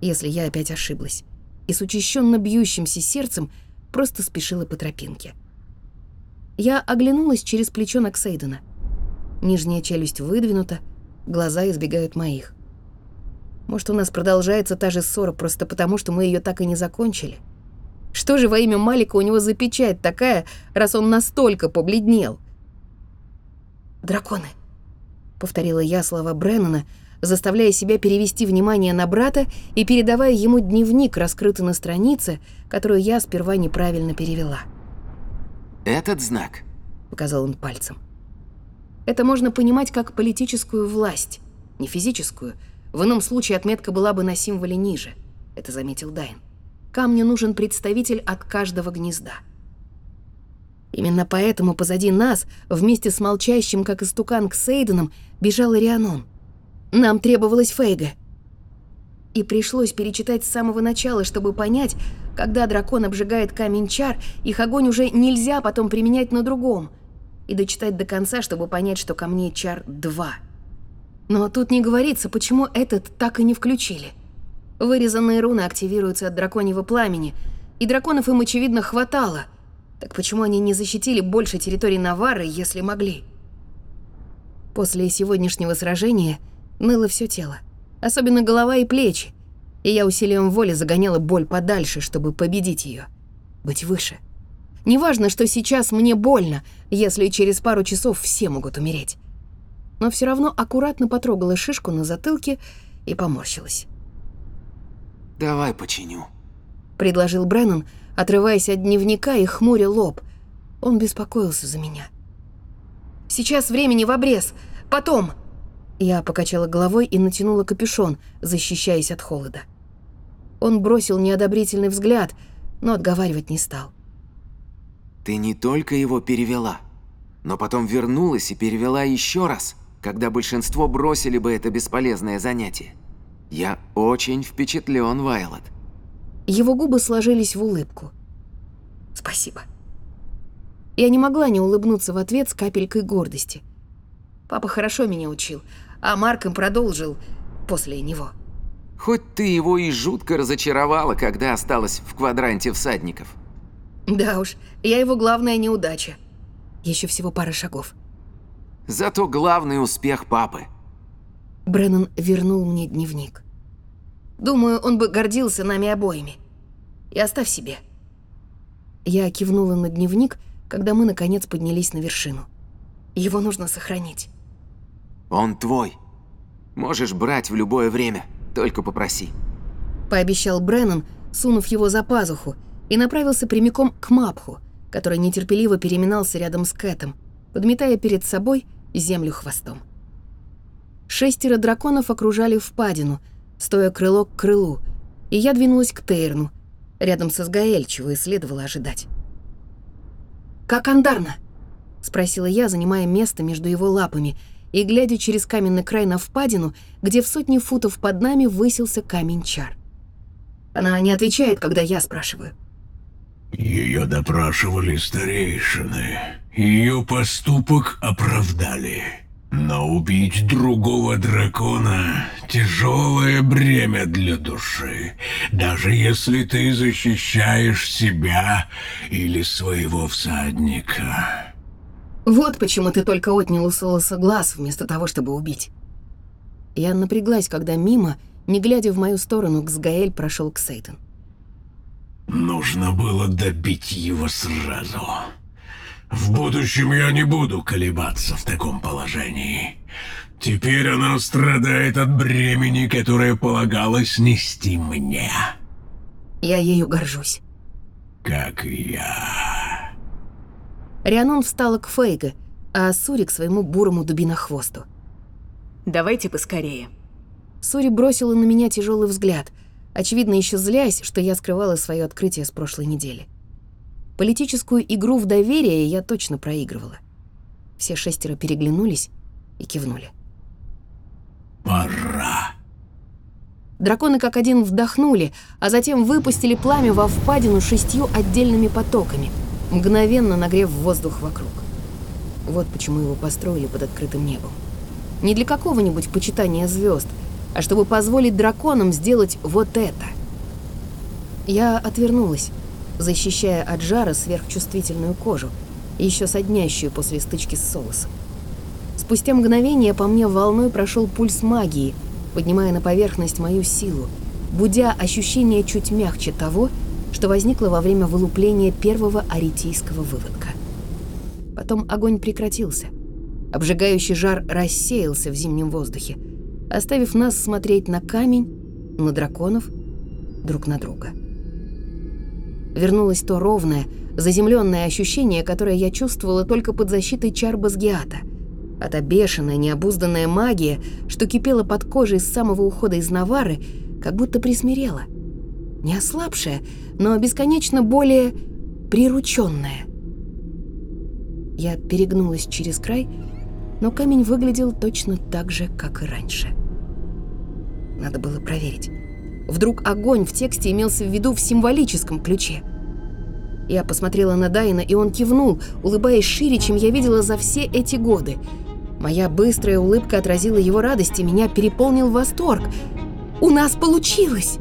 если я опять ошиблась, и с учащенно бьющимся сердцем просто спешила по тропинке. Я оглянулась через плечо на Ксейдена. Нижняя челюсть выдвинута, глаза избегают моих. Может, у нас продолжается та же ссора просто потому, что мы ее так и не закончили? Что же во имя Малика у него за печать такая, раз он настолько побледнел? «Драконы», — повторила я слова Бреннана, заставляя себя перевести внимание на брата и передавая ему дневник, раскрытый на странице, которую я сперва неправильно перевела. «Этот знак», — показал он пальцем. «Это можно понимать как политическую власть, не физическую. В ином случае отметка была бы на символе ниже», — это заметил Дайн. «Камню нужен представитель от каждого гнезда». Именно поэтому позади нас, вместе с молчащим, как истукан, Ксейденом, бежал Рианон. Нам требовалась Фейга. И пришлось перечитать с самого начала, чтобы понять, когда дракон обжигает камень чар, их огонь уже нельзя потом применять на другом. И дочитать до конца, чтобы понять, что камней чар два. Но тут не говорится, почему этот так и не включили. Вырезанные руны активируются от драконьего пламени, и драконов им, очевидно, хватало. Так почему они не защитили больше территорий Навары, если могли? После сегодняшнего сражения ныло все тело, особенно голова и плечи, и я усилием воли загоняла боль подальше, чтобы победить ее, быть выше. Неважно, что сейчас мне больно, если через пару часов все могут умереть. Но все равно аккуратно потрогала шишку на затылке и поморщилась. «Давай починю», — предложил Бреннан, отрываясь от дневника и хмуря лоб. Он беспокоился за меня. «Сейчас времени в обрез. Потом!» Я покачала головой и натянула капюшон, защищаясь от холода. Он бросил неодобрительный взгляд, но отговаривать не стал. «Ты не только его перевела, но потом вернулась и перевела еще раз, когда большинство бросили бы это бесполезное занятие. Я очень впечатлен, Вайлот». Его губы сложились в улыбку. «Спасибо». Я не могла не улыбнуться в ответ с капелькой гордости. Папа хорошо меня учил, а Марком продолжил после него. Хоть ты его и жутко разочаровала, когда осталась в квадранте всадников. Да уж, я его главная неудача. Еще всего пара шагов. Зато главный успех папы. Бреннан вернул мне дневник. Думаю, он бы гордился нами обоими. И оставь себе. Я кивнула на дневник, когда мы наконец поднялись на вершину. Его нужно сохранить. Он твой. Можешь брать в любое время, только попроси. Пообещал Бреннан, сунув его за пазуху, и направился прямиком к Мапху, который нетерпеливо переминался рядом с Кэтом, подметая перед собой землю хвостом. Шестеро драконов окружали впадину, стоя крыло к крылу, и я двинулась к Тейрну, рядом со Сгаэль, чего и следовало ожидать. «Как Андарна?» — спросила я, занимая место между его лапами — и глядя через каменный край на впадину, где в сотни футов под нами высился камень чар. Она не отвечает, когда я спрашиваю. Ее допрашивали старейшины. Ее поступок оправдали. Но убить другого дракона — тяжелое бремя для души, даже если ты защищаешь себя или своего всадника. Вот почему ты только отнял у Солоса глаз, вместо того, чтобы убить. Я напряглась, когда мимо, не глядя в мою сторону, к Сгаэль прошел Ксейтон. Нужно было добить его сразу. В будущем я не буду колебаться в таком положении. Теперь она страдает от бремени, которое полагалось нести мне. Я ею горжусь. Как и я. Рианон встала к Фейге, а Сури к своему бурому дубинохвосту. «Давайте поскорее». Сури бросила на меня тяжелый взгляд, очевидно, еще злясь, что я скрывала свое открытие с прошлой недели. Политическую игру в доверие я точно проигрывала. Все шестеро переглянулись и кивнули. «Пора». Драконы как один вдохнули, а затем выпустили пламя во впадину шестью отдельными потоками — мгновенно нагрев воздух вокруг. Вот почему его построили под открытым небом. Не для какого-нибудь почитания звезд, а чтобы позволить драконам сделать вот это. Я отвернулась, защищая от жара сверхчувствительную кожу, еще соднящую после стычки с соусом. Спустя мгновение по мне волной прошел пульс магии, поднимая на поверхность мою силу, будя ощущение чуть мягче того, что возникло во время вылупления первого аретийского выводка. Потом огонь прекратился. Обжигающий жар рассеялся в зимнем воздухе, оставив нас смотреть на камень, на драконов, друг на друга. Вернулось то ровное, заземленное ощущение, которое я чувствовала только под защитой чар Базгиата. А та бешеная, необузданная магия, что кипела под кожей с самого ухода из Навары, как будто присмирела. Не ослабшая, но бесконечно более прирученная. Я перегнулась через край, но камень выглядел точно так же, как и раньше. Надо было проверить. Вдруг огонь в тексте имелся в виду в символическом ключе. Я посмотрела на Дайна, и он кивнул, улыбаясь шире, чем я видела за все эти годы. Моя быстрая улыбка отразила его радость, и меня переполнил восторг. «У нас получилось!»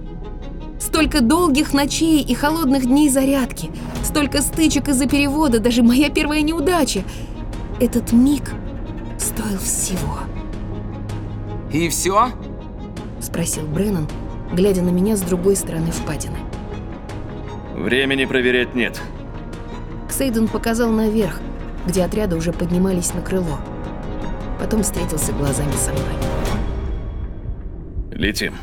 Столько долгих ночей и холодных дней зарядки, столько стычек из-за перевода, даже моя первая неудача. Этот миг стоил всего. И все? Спросил Бреннан, глядя на меня с другой стороны впадины. Времени проверять нет. Ксейден показал наверх, где отряды уже поднимались на крыло. Потом встретился глазами со мной. Летим.